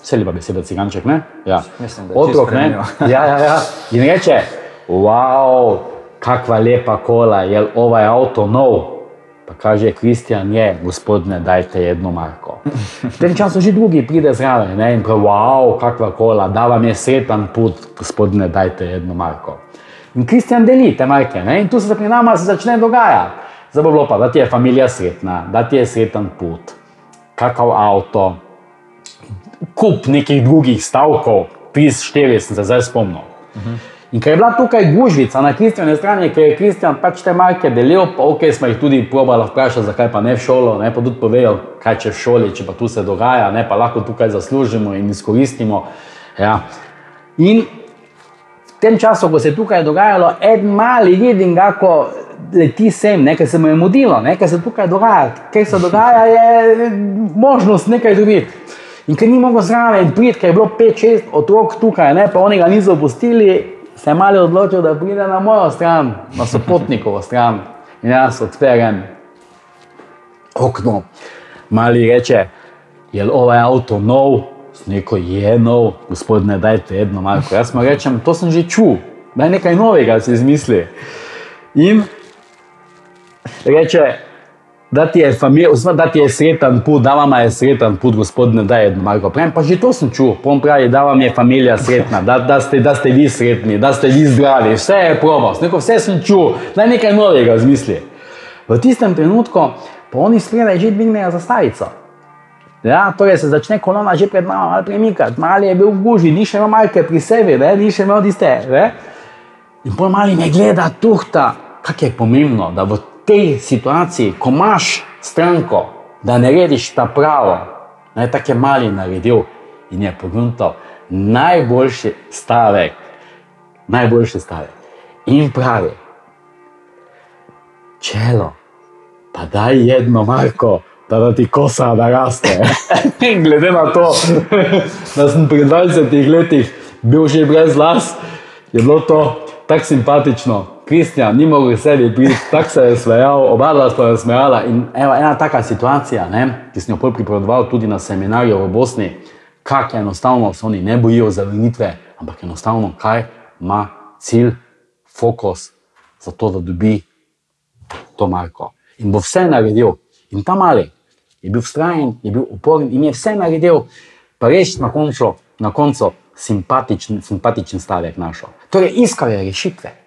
vse lepa beseda ciganček, ne? Ja. Mislim, otrok, ne? Ja, ja, ja. In reče, wow, kakva lepa kola, je ovaj avto nov. Pa kaže Kristjan, je, gospodine, dajte jedno marko. V tem času že drugi pride zraven ne, in pravi, wow, kakva kola, da vam je sretan put, gospodine, dajte jedno marko. In Kristjan deli te marke ne, in tu se pri nama se začne dogajati. Zdaj bo bilo pa, da ti je familija sretna, da ti je sreten put, kakav avto, kup nekih drugih stavkov, pis štiri, sem se zdaj spomnil. In ker je bila tukaj gužvica na Kristjane strani, ker je Kristjan pač te marke delil, pa ok, smo jih tudi probali vprašati, zakaj pa ne v šolo, ne pa tudi povejo, kaj če v šoli, če pa tu se dogaja, ne pa lahko tukaj zaslužimo in izkoristimo. Ja. In v tem času, ko se je tukaj dogajalo, en mali vidim, kako leti sem, nekaj se mu je mudilo, nekaj se tukaj dogaja, kaj se dogaja, je možnost nekaj dobiti. In ker ni mogel zraven priti, ker je bilo 5-6 otrok tukaj, ne, pa oni ga niso pustili, se je mali odločil, da pride na mojo stran, na sopotnikovo stran. In jaz odperem okno. Mali reče, je ovaj avto nov, neko je nov, gospodine, dajte eno malko. Jaz mu rečem, to sem že čutil, da je nekaj novega si izmisli. In reče, da ti je familija, oziroma da ti je sreten put, da vam je sreten put, gospodine, da je Marko. Pravim, pa že to sem čul, pom pravi, da vam je familija sretna, da, da, ste, da ste vi sretni, da ste vi zdravi, vse je probo, neko vse sem čul, da nekaj novega zmisli. V tistem trenutku pa oni spredaj že dvignejo zastavico. Ja, torej se začne kolona že pred nami ali premikati, mali je bil v guži, ni še imel malke pri sebi, ne? ni še imel tiste. Ne? In pol mali me gleda, tuhta, kako je pomembno, da v tej situaciji, ko imaš stranko, da narediš ta pravo, ne, tako je mali naredil in je pogruntal najboljši stavek, najboljši stavek. In pravi, čelo, pa daj jedno, Marko, da, da ti kosa naraste. In glede na to, da sem pri 20 letih bil že brez las, je bilo to tako simpatično. Kristjan, ni mogel sebi biti, tako se je smejal, oba dva sta se smejala. In evo, ena taka situacija, ne, ki sem jo pripravljal tudi na seminarju v Bosni, kako enostavno se oni ne bojijo zavrnitve, ampak enostavno kaj ima cilj, fokus za to, da dobi to Marko. In bo vse naredil. In ta mali je bil vztrajen, je bil uporen in je vse naredil, pa res na koncu, na koncu simpatičen, simpatičen stavek našel. Torej, iskal je rešitve.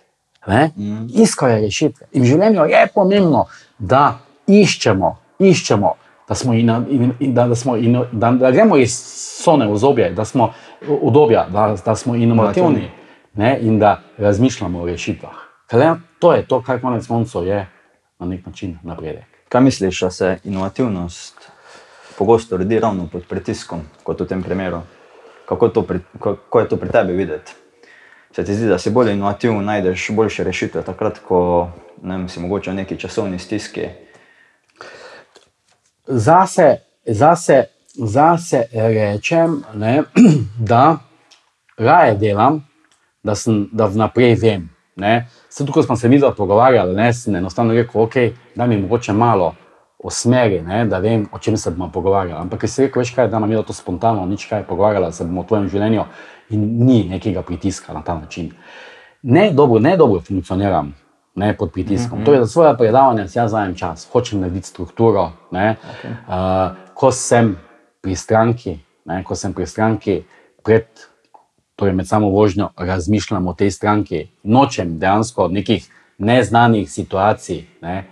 Mm. Iskal je rešitve. In v življenju je pomembno, da iščemo, iščemo da, smo in, in, in, da, da, smo in, da, da gremo iz sone v zobje, da smo udobja, da, da smo inovativni ne, in da razmišljamo o rešitvah. Kaj, to je to, kar konec koncev je na nek način napredek. Kaj misliš, da se inovativnost pogosto rodi ravno pod pritiskom, kot v tem primeru? Kako, to pri, kako je to pri tebi videti? Se ti zdi, da si bolj inovativen, najdeš boljše rešitve, takrat, ko ne vem, si mogoče v neki časovni stiski? Zase, zase, zase rečem, ne, da raje delam, da, sem, da vnaprej vem. Zato, ko smo se mi pogovarjali, ne, sem enostavno rekel, ok, da mi mogoče malo o smeri, ne, da vem, o čem se bomo pogovarjali. Ampak, ker si rekel, veš kaj, da je to spontano, nič kaj pogovarjala, se bomo o tvojem življenju in ni nekega pritiska na ta način. Ne dobro, ne dobro funkcioniram ne, pod pritiskom. Mm -hmm. Torej, za svoje predavanje si jaz zajem čas, hočem narediti strukturo. Ne, okay. uh, ko sem pri stranki, ne, ko sem pri stranki pred. Torej, med samo vožnjo razmišljam o tej stranki, nočem dejansko nekih neznanih situacij, ne,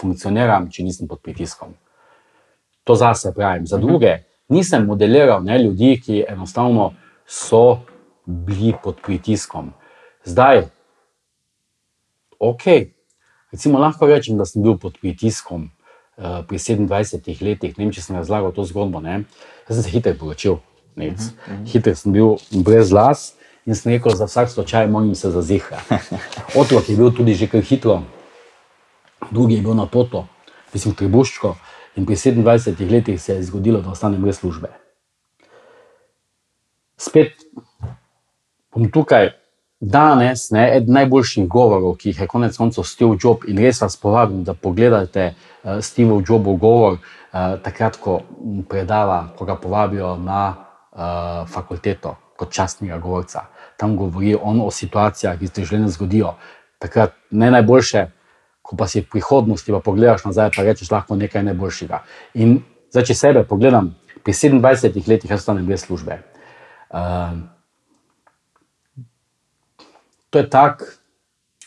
funkcioniram, če nisem pod pritiskom. To zase pravim. Za mhm. druge nisem modeliral ne, ljudi, ki enostavno so bili pod pritiskom. Zdaj, ok, recimo lahko rečem, da sem bil pod pritiskom uh, pri 27 letih, ne vem, če sem razlagal to zgodbo. Ne. Jaz sem se hitro poročil, uh -huh, uh -huh. hitro sem bil brez las. In sem rekel, za vsak slučaj moram se zazihati. Otrok je bil tudi že kar hitro, drugi je bil na poto, mislim, tribuščko. In pri 27 letih se je zgodilo, da ostanem brez službe. Spet bom tukaj danes, ne, eden najboljših govorov, ki jih je konec koncev Steve Jobs in res vas povabim, da pogledate uh, Steve Jobs govor, uh, takrat, ko predava, ko ga povabijo na uh, fakulteto kot častnega govorca. Tam govori on o situacijah, ki se v življenju zgodijo. Takrat ne najboljše, ko pa si v prihodnosti, pa pogledaš nazaj, pa rečeš lahko nekaj najboljšega. In zdaj, če sebe pogledam, pri 27 letih ostanem brez službe. Uh, to je tako,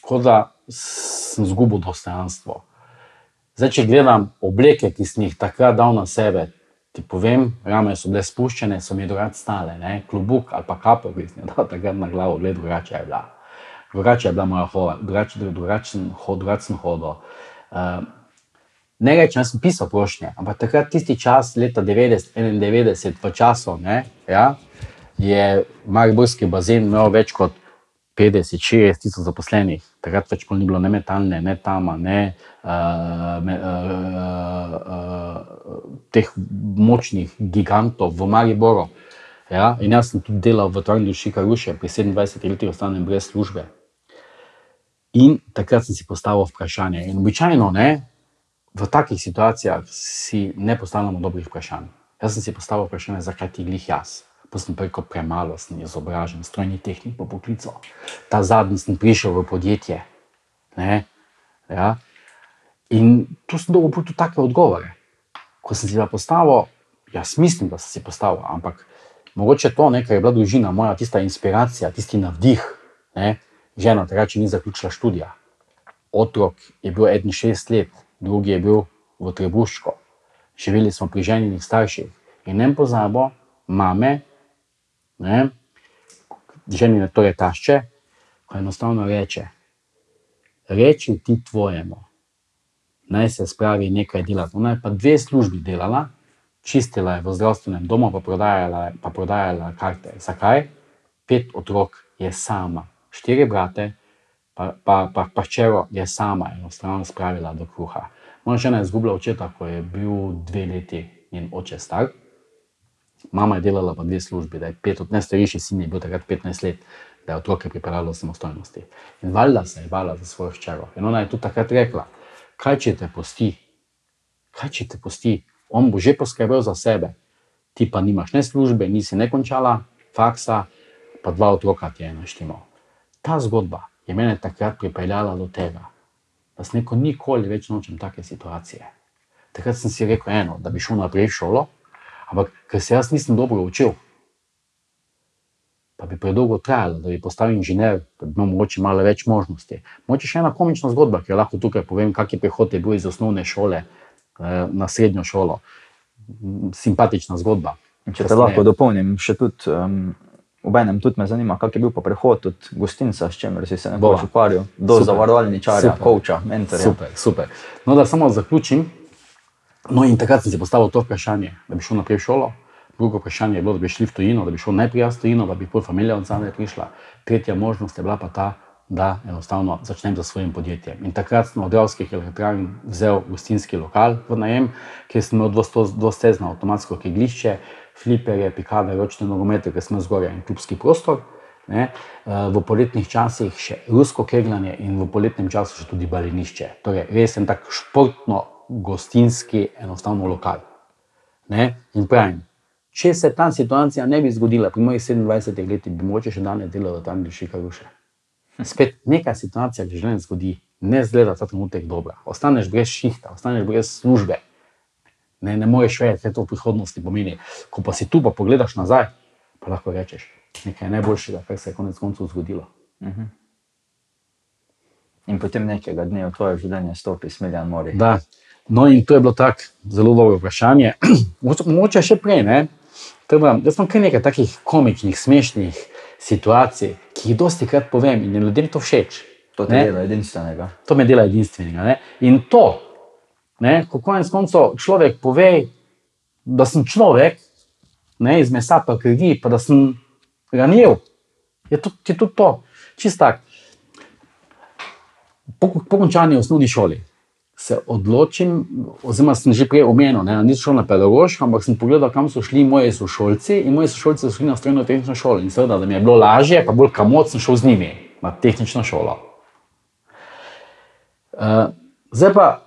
kot da sem izgubil dostojanstvo. Zdaj, če gledam obleke, ki sem jih takrat dal na sebe, ti povem, rame so bile spuščene, so mi drugače stale, ne? klubuk ali pa kapo, ki sem jih dal takrat na glavo, gled drugače je bila drugače je bila moja hoda, drugačen, drugačen hod, drugačen hodo. Uh, ne rečem, jaz sem pisal prošnje, ampak takrat tisti čas, leta 90-91, v času, ne, ja, je Mariborski bazen imel več kot 50-60 tisoč zaposlenih. Takrat več ni bilo ne metalne, ne tama, ne uh, me, uh, uh, teh močnih gigantov v Mariboru. Ja, in jaz sem tudi delal v Tvorni duši, kar ruše, pri 27 letih ostanem brez službe. In takrat sem si postavil vprašanje. In običajno ne, v takih situacijah si ne postavljamo dobrih vprašanj. Jaz sem si postavil vprašanje, zakaj ti glih jaz. Pa sem preko premalo, sem izobražen, strojni tehnik po poklicu. Ta zadnji sem prišel v podjetje. Ne, ja. In tu sem dolgo tudi take odgovore. Ko sem si ga postavil, jaz mislim, da sem si postavil, ampak mogoče to, ne, ker je bila družina moja, tista inspiracija, tisti navdih. Ne. Žena takrat ni zaključila študija. Otrok je bil 61 let, drugi je bil v Trebuščku. Živeli smo pri ženjenih starših. In ne pozabo, mame, ne, ženine, torej tašče, ko enostavno reče: Reči ti tvojemu, naj se spravi nekaj delati. Ona je pa dve službi delala, čistila je v zdravstvenem domu, pa prodajala, pa prodajala karte. Zakaj? Pet otrok je sama, štiri brate, pa, pa, pa, pa čero je sama enostavno spravila do kruha. Moja žena je izgubila očeta, ko je bil dve leti njen oče star. Mama je delala pa dve službi, da je pet, najstarejši sin je bil takrat 15 let, da je otroke pripeljala do samostojnosti. In valjda se je bala za svojo hčero. In ona je tudi takrat rekla: Kaj če te pusti? Kaj če te pusti? On bo že poskrbel za sebe, ti pa nimaš ne službe, nisi ne končala faksa, pa dva otroka ti je naštimo. Ta zgodba je mene takrat pripeljala do tega, da sem rekel, nikoli več nočem take situacije. Takrat sem si rekel eno, da bi šel naprej v šolo, ampak ker se jaz nisem dobro učil, pa bi predolgo trajalo, da bi postal inženir, da bi imel mogoče malo več možnosti. Mogoče še ena komična zgodba, ki jo lahko tukaj povem, kak je prehod je bil iz osnovne šole eh, na srednjo šolo. Simpatična zgodba. Če te lahko dopolnim, še tudi. Um... Obenem tudi me zanima, kak je bil pa prehod od gostinca, s čimer si se nekoč ukvarjal, do zavarovalničarja, koča, mentorja. Super, super. No, da samo zaključim. No, in takrat sem si postavil to vprašanje, da bi šel naprej v šolo. Drugo vprašanje je bilo, da bi šli v tujino, da bi šel najprej v tujino, da bi pol familija od zadaj prišla. Tretja možnost je bila pa ta, da enostavno začnem za svojim podjetjem. In takrat sem od Javskih elektrarn vzel gostinski lokal v najem, kjer sem imel dvostezno avtomatsko keglišče, fliperje, pikave, ročne nogomete, ker sem zgoraj in klubski prostor. Ne, v poletnih časih še rusko kegljanje in v poletnem času še tudi balinišče. Torej, res en tak športno-gostinski, enostavno lokal. Ne, in pravim, Če se ta situacija ne bi zgodila pri mojih 27 letih, bi moče še danes delal tam ali še kaj ruše. Spet neka situacija, ki se življenje zgodi, ne zgleda ta trenutek dobra. Ostaneš brez šihta, ostaneš brez službe. Ne, ne moreš vedeti, kaj to v prihodnosti pomeni. Ko pa si tu, pa pogledaš nazaj, pa lahko rečeš nekaj najboljšega, kar se je konec koncev zgodilo. Uh -huh. In potem nekega dne v tvoje življenje stopi smiljan mori. Da. No, in to je bilo tako zelo dobro vprašanje. Moče še prej, ne? Treba, jaz imam kar nekaj takih komičnih, smešnih situacij, ki jih dosti krat povem in ljudem to všeč. To te dela edinstvenega. To me dela edinstvenega. Ne? In to, ne, ko konec koncev človek pove, da sem človek, ne, iz mesa pa krvi, pa da sem ranjiv, je tudi to. to. Čist tak. Po, po končani osnovni šoli se odločim, oziroma sem že prej omenil, da nisem šel na pedagoško, ampak sem pogledal, kam so šli moji sošolci in moji sošolci so šli na strojno tehnično šolo. In seveda, da mi je bilo lažje, pa bolj kamot sem šel z njimi na tehnično šolo. Uh, zdaj pa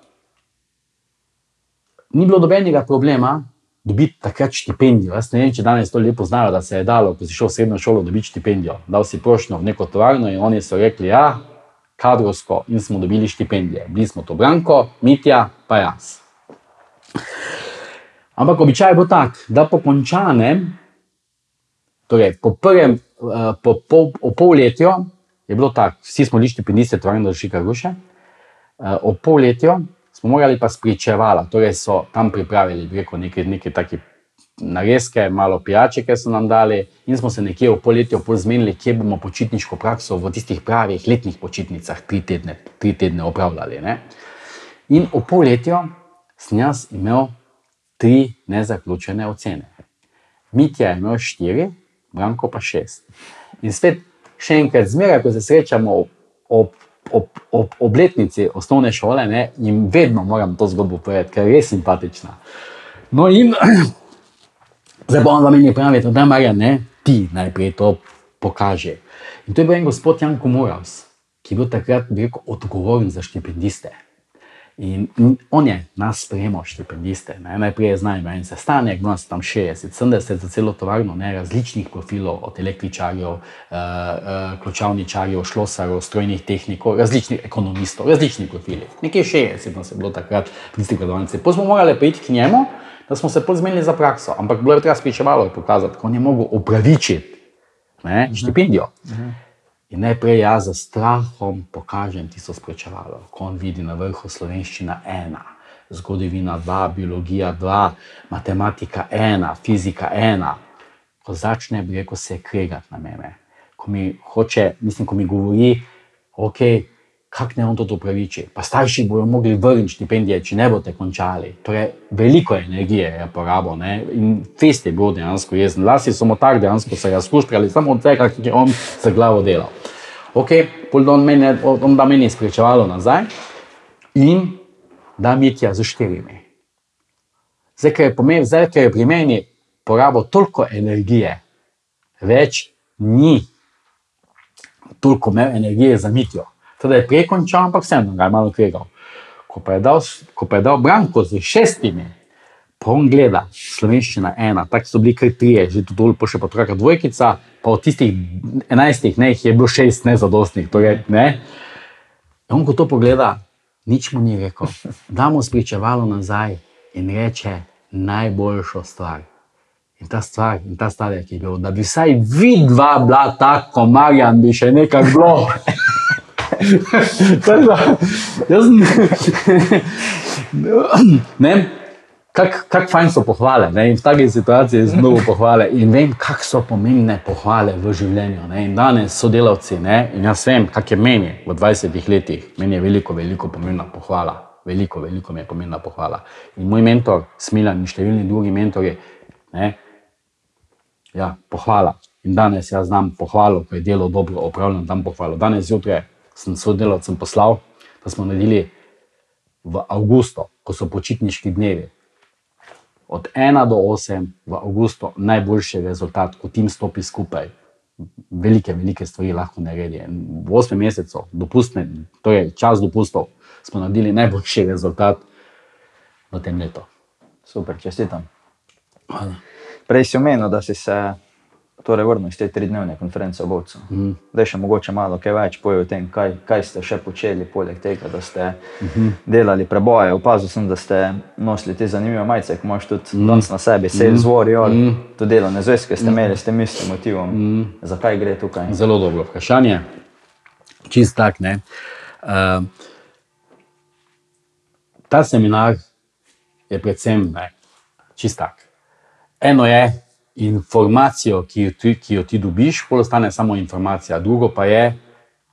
ni bilo dobenega problema dobiti takrat štipendijo. Jaz ne vem, če danes to lepo znajo, da se je dalo, ko si šel v srednjo šolo, dobiti štipendijo. Dal si prošnjo v neko tovarno in oni so rekli, ja, kadrovsko in smo dobili štipendije. Bili smo to Branko, Mitja, pa jaz. Ampak običaj bo tak, da po končanem, torej po prvem, eh, po pol, pol letju, je bilo tako, vsi smo bili štipendisti, da še kaj ruše. O pol letju smo morali pa spričevala, torej so tam pripravili, rekel, nekaj, nekaj takih narezke, malo pijače, ki so nam dali, in smo se nekje v poletju zmenili, kje bomo počitniško prakso v tistih pravih letnih počitnicah tri tedne, tri tedne opravljali. Ne? In v poletju sem jaz imel tri nezaključene ocene. Mitja je imel štiri, Branko pa šest. In spet, še enkrat, zmeraj, ko se srečamo ob, ob, ob obletnici osnovne šole, ne, jim vedno moram to zgodbo povedati, ker je res simpatična. No, in Zdaj pa on za meni pravi, da Marja, ne, ti najprej to pokaže. In to je bil en gospod Janko Moravs, ki je bil takrat rekel, odgovoren za štipendiste. In on je nas sprejemal, štipendiste. Ne. Najprej je z nami en sestanek, je tam 60, 70 za celo tovarno, ne, različnih profilov, od električarjev, uh, uh, kločavničarjev, šlosarjev, strojnih tehnikov, različnih ekonomistov, različnih profilov. Nekje 60 nas je bilo takrat v tisti gledalnici. Potem smo morali priti k njemu, da smo se pozmenili za prakso, ampak bilo je treba spričevalo pokazati, on je mogel upravičiti ne, štipendijo. Uh -huh. In najprej jaz za strahom pokažem tisto spričevalo, ko on vidi na vrhu slovenščina ena, zgodovina dva, biologija dva, matematika ena, fizika ena. Ko začne, bi rekel, se kregati na mene. Ko mi hoče, mislim, ko mi govori, ok, kako ne on to upraviči. Pa starši bodo mogli vrniti štipendije, če ne boste končali. Torej, veliko energije je porabo ne? in fest je bil dejansko jezen. Lasi so mu tako dejansko se razkuštrali, samo od tega, kar je on za glavo delal. Ok, poldon meni, on da meni spričevalo nazaj in da mi tja za štirimi. Zdaj, ker je, pomen, zdaj, ker je pri meni porabo toliko energije, več ni toliko energije za mitijo. Teda je prekončal, ampak vseeno ga je malo kregal. Ko pa je dal, ko pa je dal Branko z šestimi, pa on gleda, slovenščina ena, tako so bili kar trije, že tu dol, pa še pa trojka dvojkica, pa od tistih enajstih ne, je bilo šest nezadostnih. Torej. On ko to pogleda, nič mu ni rekel. Da mu spričevalo nazaj in reče najboljšo stvar. In ta stvar, in ta stavek je bil, da bi vsaj vidva bila tako, Marjan bi še nekaj bilo. Tako da, jaz ne. Kako kak fajn so pohvale, ne? in v takej situaciji je zelo pohvale. In vem, kako so pomembne pohvale v življenju. Ne? In danes so delavci, ne? in jaz vem, kak je meni v 20 letih, meni je veliko, veliko pomembna pohvala. Veliko, veliko mi je pomembna pohvala. In moj mentor, Smilan in številni drugi mentori, ne? ja, pohvala. In danes jaz znam pohvalo, ko je delo dobro opravljeno, dam pohvalo. Danes zjutraj sem sodelavcem poslal, da smo naredili v avgustu, ko so počitniški dnevi. Od 1 do 8 v avgustu najboljši rezultat, ko tim stopi skupaj. Velike, velike stvari lahko naredi. V 8 mesecih, dopustne, to je čas dopustov, smo naredili najboljši rezultat v tem letu. Super, čestitam. Hvala. Prej si omenil, da si se torej vrnil iz te tridnevne konference v Bovcu. Mhm. Da še mogoče malo kaj več poje o tem, kaj, kaj ste še počeli, poleg tega, da ste delali preboje. Opazil sem, da ste nosili te zanimive majice, ki imaš tudi danes na sebi, Sales Warrior, to delovne zvezke ste imeli s tem istim motivom. Zakaj gre tukaj? Zelo dobro vprašanje. Čist tak. Ne. Uh, ta seminar je predvsem ne, čist tak. Eno je informacijo, ki jo, ti, ki jo ti dobiš, pol ostane samo informacija, drugo pa je,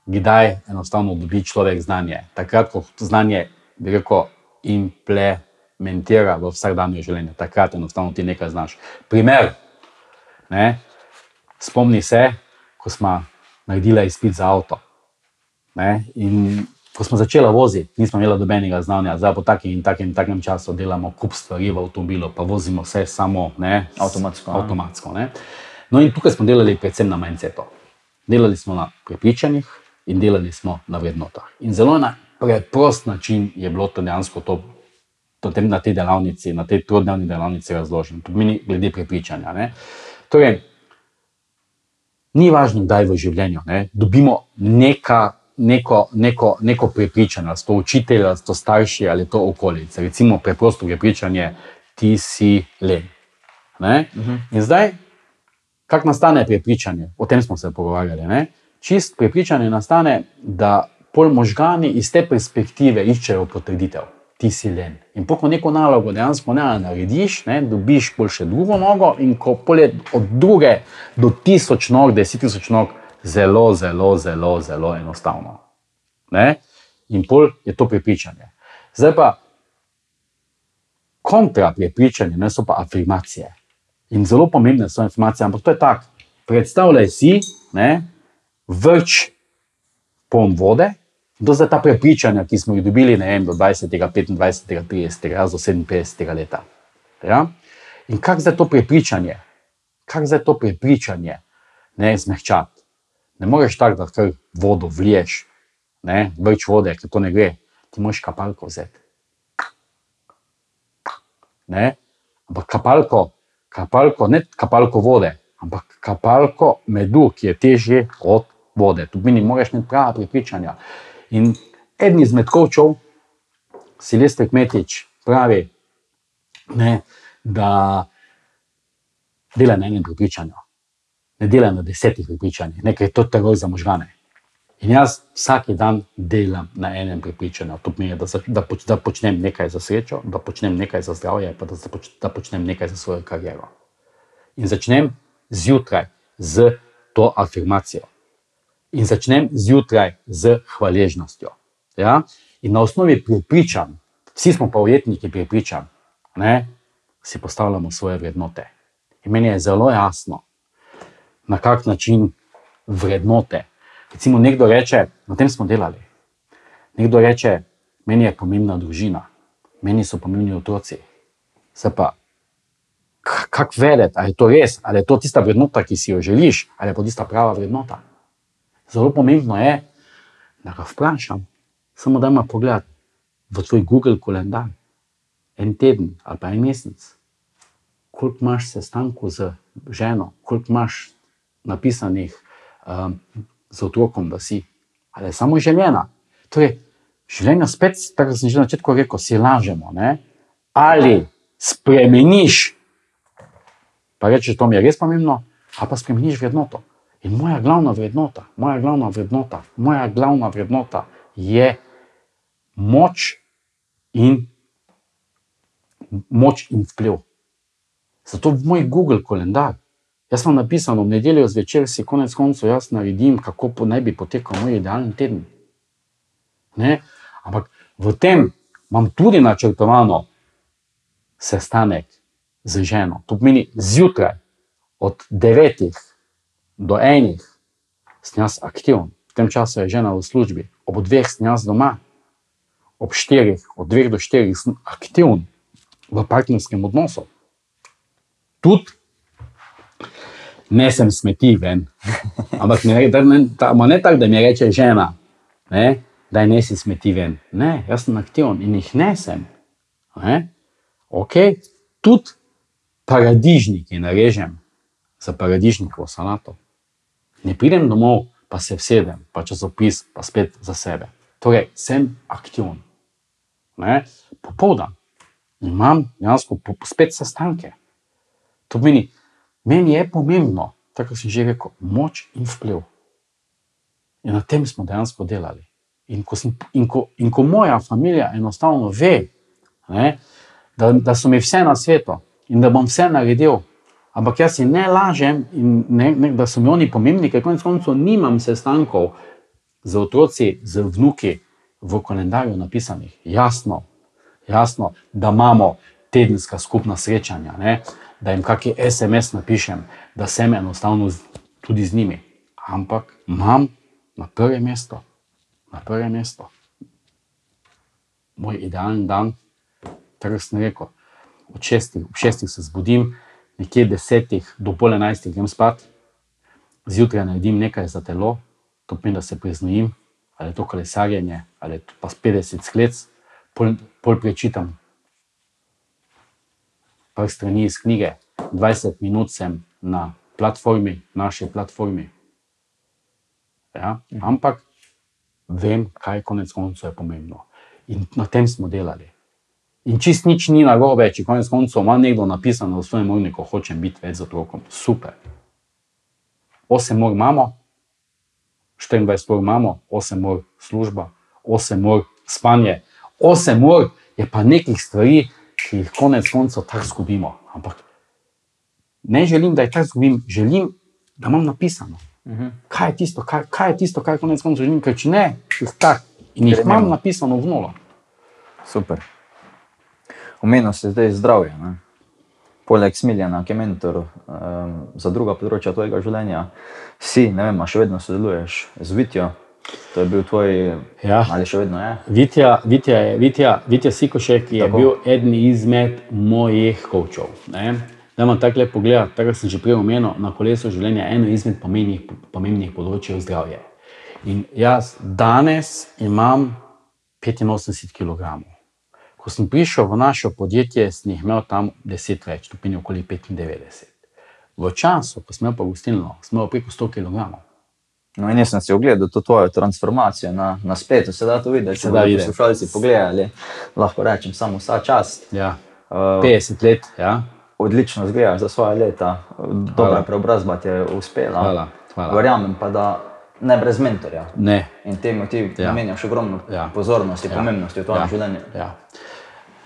kdaj enostavno dobi človek znanje. Takrat, ko znanje, bi rekel, implementira v vsakdanje življenje, takrat enostavno ti nekaj znaš. Primer, ne, spomni se, ko smo naredili izpit za avto. Ne, in ko smo začeli voziti, nismo imeli dobenega znanja, zdaj po takem in takem, takem času delamo kup stvari v avtomobilu, pa vozimo vse samo ne, Avtomatsko, avtomatsko ne. No, in tukaj smo delali predvsem na mindsetu. Delali smo na prepričanjih in delali smo na vrednotah. In zelo na preprost način je bilo to dejansko to, to tem, na tej delavnici, na tej trodnevni delavnici razloženo. To pomeni glede prepričanja. Ne. Torej, ni važno, kdaj v življenju ne, dobimo neka, neko, neko, neko prepričanje, ali to učitelji, ali to starši ali to okolice. Recimo, preprosto prepričanje, ti si len. Ne? Uh -huh. In zdaj, kako nastane prepričanje? O tem smo se pogovarjali. Ne? Čist prepričanje nastane, da pol možgani iz te perspektive iščejo potrditev. Ti si len. In poko neko nalogo dejansko ne narediš, ne, dobiš bolj še drugo nogo, in ko pol je od druge do tisoč nog, deset tisoč nog, zelo, zelo, zelo, zelo enostavno. Ne? In pol je to prepričanje. Zdaj pa kontra prepričanje, ne so pa afirmacije. In zelo pomembne so afirmacije, ampak to je tako. Predstavljaj si, ne, vrč poln vode, to so ta prepričanja, ki smo jih dobili ne vem, do 20, 25, 30, raz do 57 leta. Ja? In kako zdaj to prepričanje, kako zdaj to prepričanje ne zmehčati? Ne moreš tako, da kar vodo vliješ, ne, vrč vode, ker to ne gre. Ti moraš kapalko vzeti ne, ampak kapalko, kapalko, ne kapalko vode, ampak kapalko medu, ki je težje od vode. To pomeni, moraš imeti prava prepričanja. In eden izmed kočov, Silvestr Kmetič, pravi, ne, da dela na enem prepričanju, ne dela na desetih prepričanjih, nekaj je to teror za možgane. In jaz vsak dan delam na enem prepričanju, to pomeni, da, da, poč, da počnem nekaj za srečo, da počnem nekaj za zdravje, pa da, započ, da počnem nekaj za svojo kariero. In začnem zjutraj z to afirmacijo. In začnem zjutraj z hvaležnostjo. Ja? In na osnovi prepričanj, vsi smo pa ujetniki prepričanj, si postavljamo svoje vrednote. In meni je zelo jasno, na kak način vrednote. Recimo, nekdo reče, na tem smo delali. Nekdo reče, meni je pomembna družina, meni so pomembni otroci. Se pa, kako vedeti, ali je to res, ali je to tista vrednota, ki si jo želiš, ali je pa tista prava vrednota. Zelo pomembno je, da ga vprašam, samo da ima pogled v tvoj Google koledar, en teden ali pa en mesec, koliko imaš sestankov z ženo, koliko imaš napisanih um, z otrokom, da si, ali je samo željena. Torej, življenje spet, tako kot sem že na začetku rekel, si lažemo. Ne? Ali spremeniš, pa rečeš, to mi je res pomembno, ali pa spremeniš vrednoto. In moja glavna vrednota, moja glavna vrednota, moja glavna vrednota je moč in, moč in vpliv. Zato moj Google koledar, jaz sem napisal, v nedeljo zvečer si konec koncev jaz naredim, kako po, naj bi potekal moj idealen teden. Ne? Ampak v tem imam tudi načrtovano sestanek z ženo. To pomeni zjutraj od 9 do 1 sem jaz aktiven, v tem času je žena v službi, ob 2 sem jaz doma, ob 4, od 2 do 4 sem aktiven v partnerskem odnosu. Tudi nesem smeti ven. Ampak ne, ne, ma ne tako, da mi reče žena, ne, da je nesi smeti ven. Ne, jaz sem aktiven in jih nesem. Ne. Ok, tudi paradižniki narežem za paradižnikovo salato. Ne pridem domov, pa se vsedem, pa časopis, pa spet za sebe. Torej, sem aktiven. Ne? Popoldan imam dejansko spet sestanke. To pomeni, meni je pomembno, tako sem že rekel, moč in vpliv. In na tem smo dejansko delali. In ko, sem, in ko, in ko moja družina enostavno ve, ne, da, da so mi vse na svetu in da bom vse naredil, ampak jaz si ne lažem, in ne, ne, da so mi oni pomembni, ker konec koncev nimam sestankov z otroci, z vnuki v koledarju napisanih. Jasno, jasno, da imamo tedenska skupna srečanja, ne? Da jim kakšen SMS napišem, da sem enostavno z, tudi z njimi. Ampak imam na prvem mestu, na prvem mestu moj idealen dan, tako sem rekel. Od šestih, ob šestih se zbudim, nekje desetih do pol enajstih grem spat, zjutraj naredim nekaj za telo, to pomeni, da se preznojim, ali je to kolesarjenje, ali je to pa 50 sklec, pol, pol prečitam par strani iz knjige, 20 minut sem na platformi, naši platformi. Ja? Ampak vem, kaj konec koncev je pomembno. In na tem smo delali. In čist nič ni narobe, če konec koncev ima nekdo napisano v svojem urniku, hočem biti več z otrokom. Super. 8 ur imamo, 24 ur imamo, 8 ur služba, 8 ur spanje, 8 ur je pa nekih stvari, jih konec koncev tako zgubimo. Ampak ne želim, da jih tako zgubim, želim, da imam napisano. Kaj je tisto, kaj, kaj je tisto, kar konec koncev želim, ker če ne, jih tak in jih imam napisano v nolo. Super. Omenil si zdaj zdravje. Ne? Poleg Smiljana, ki je mentor um, za druga področja tvojega življenja, si, ne vem, še vedno sodeluješ z Vitjo. To je bil tvoj, Ja. ali še vedno je. Vitja, Vitja, je- Vitja, Vitja Sikošek je Tako. Bil eden izmed mojih kočov. Da imam tako lepo pogled, tako sem že prej omenil, na kolesu življenja eno izmed pomembnih, pomembnih področij je zdravje. In jaz danes imam 85 kg. ko sem prišel v naše podjetje, sem jih imel tam 10 več, to pomeni okoli 95. V času, ko smo imeli pa gostilno, smo imeli preko 100 kg. No, in jaz sem si ogledal to tvojo transformacijo na, na spletu, se da to videti. Se da videti. poslušalci pogledali, lahko rečem samo vsa čast. Ja. Uh, 50 let, ja. odlično zgledaš za svoje leta, dobra Hvala. preobrazba ti je uspela. Hvala, hvala. Verjamem pa, da ne brez mentorja. Ne, In temu ti Ja. ja. namenjaš ogromno Ja. pozornosti, Ja. pomembnosti v tvojem Ja. življenju. Ja.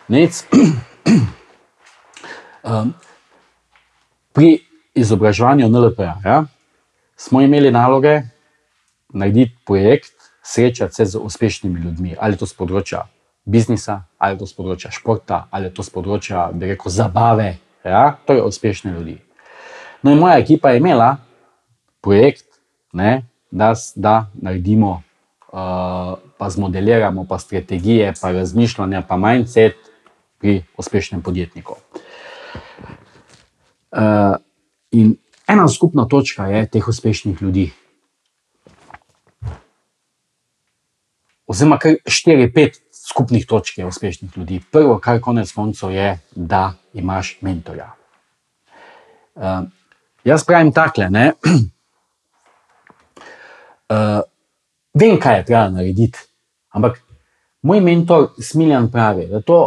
Nec, um, pri izobraževanju NLP ja, smo imeli naloge narediti projekt, srečati se z uspešnimi ljudmi, ali to z področja biznisa, ali to z področja športa, ali to z področja, bi rekel, zabave, ja, torej uspešne ljudi. No, in moja ekipa je imela projekt, ne, da, da naredimo, uh, pa zmodeliramo, pa strategije, pa razmišljanja, pa mindset pri uspešnem podjetniku. Uh, in ena skupna točka je teh uspešnih ljudi. Oziroma, kar 4-5 skupnih točk je uspešnih ljudi. Prvo, kar konec koncev je, da imaš mentorja. Uh, jaz pravim takle, ne. Uh, vem, kaj je treba narediti, ampak moj mentor Smiljan pravi, da je to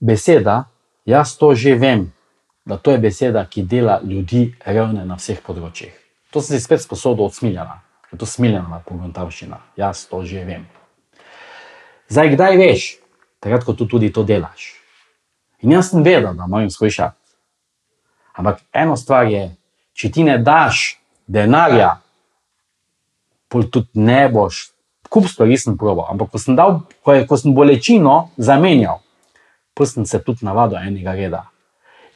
beseda, jaz to že vem, da to je beseda, ki dela ljudi revne na vseh področjih. To sem si spet sposodil od Smiljana, ker to Smiljana pogledavščina, jaz to že vem. Zdaj, kdaj veš, takrat, ko tu tudi to delaš. In jaz sem vedel, da moram skušati. Ampak eno stvar je, če ti ne daš denarja, pol tudi ne boš. Kup stvari sem proval, ampak ko sem, dal, ko, je, ko sem bolečino zamenjal, pa sem se tudi navadil enega reda.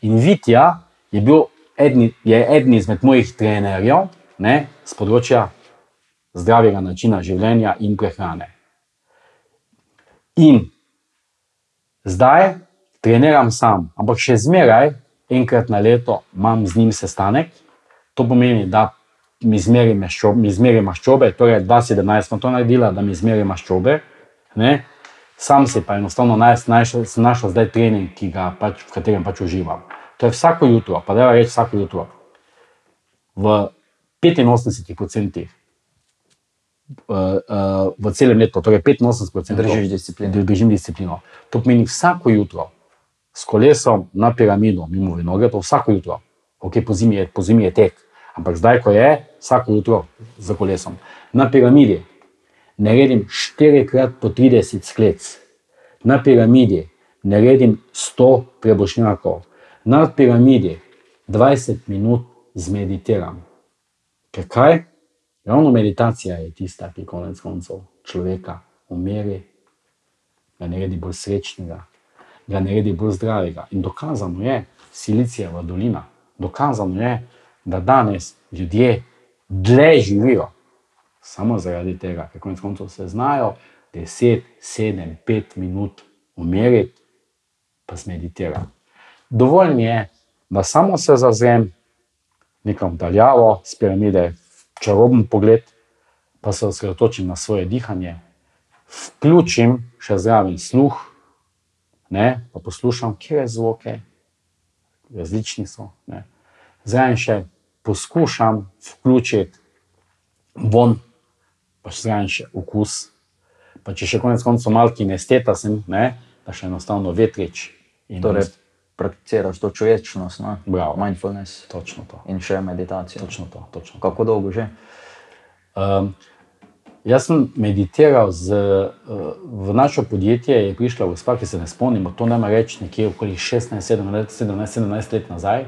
In Vitja je bil eden, je eden izmed mojih trenerjev ne, z področja zdravega načina življenja in prehrane. In zdaj treniram sam, ampak še zmeraj, enkrat na leto, imam z njim sestanek. To pomeni, da mi zmeri maščobe, mi zmeri maščobe, torej 2017 smo to naredili, da mi zmeri maščobe. Ne? Sam si pa enostavno našel, našel zdaj trening, pač, v katerem pač uživam. To je vsako jutro, pa da reči vsako jutro. V 85% uh, v celem letu, torej 85% Držiš disciplino. držim disciplino. To pomeni vsako jutro s kolesom na piramido, mimo vinogradov, vsako jutro. Ok, po zimi, je, po zimi je tek, ampak zdaj, ko je, vsako jutro z kolesom. Na piramidi naredim 4 krat po 30 sklec, na piramidi naredim 100 prebošnjakov, na piramidi 20 minut zmeditiram. Ker kaj? Ravno meditacija je tista, ki konec koncev človeka umiri, ga naredi bolj srečnega, ga naredi bolj zdravega. In dokazano je, Silicijeva dolina, dokazano je, da danes ljudje dlje živijo. Samo zaradi tega, ker konec koncev se znajo 10, 7, 5 minut umiriti, pa zmeditirati. Dovolj mi je, da samo se zazrem nekam daljavo, z piramide, čaroben pogled, pa se osredotočim na svoje dihanje, vključim še zraven sluh, ne, pa poslušam, kje zvoke, različni so. Ne. Zraven še poskušam vključiti von, pa še zraven še okus. Pa če še konec koncev malo kinesteta sem, ne, da še enostavno vetrič. Torej, prakticiraš to človečnost, no? Bravo. mindfulness točno to. in še meditacijo. Točno to, točno to. Kako dolgo že? Um, jaz sem meditiral z, uh, v naše podjetje, je prišla gospa, ki se ne spomnim, to ne more reči nekje okoli 16, 17, 17, 17 let nazaj.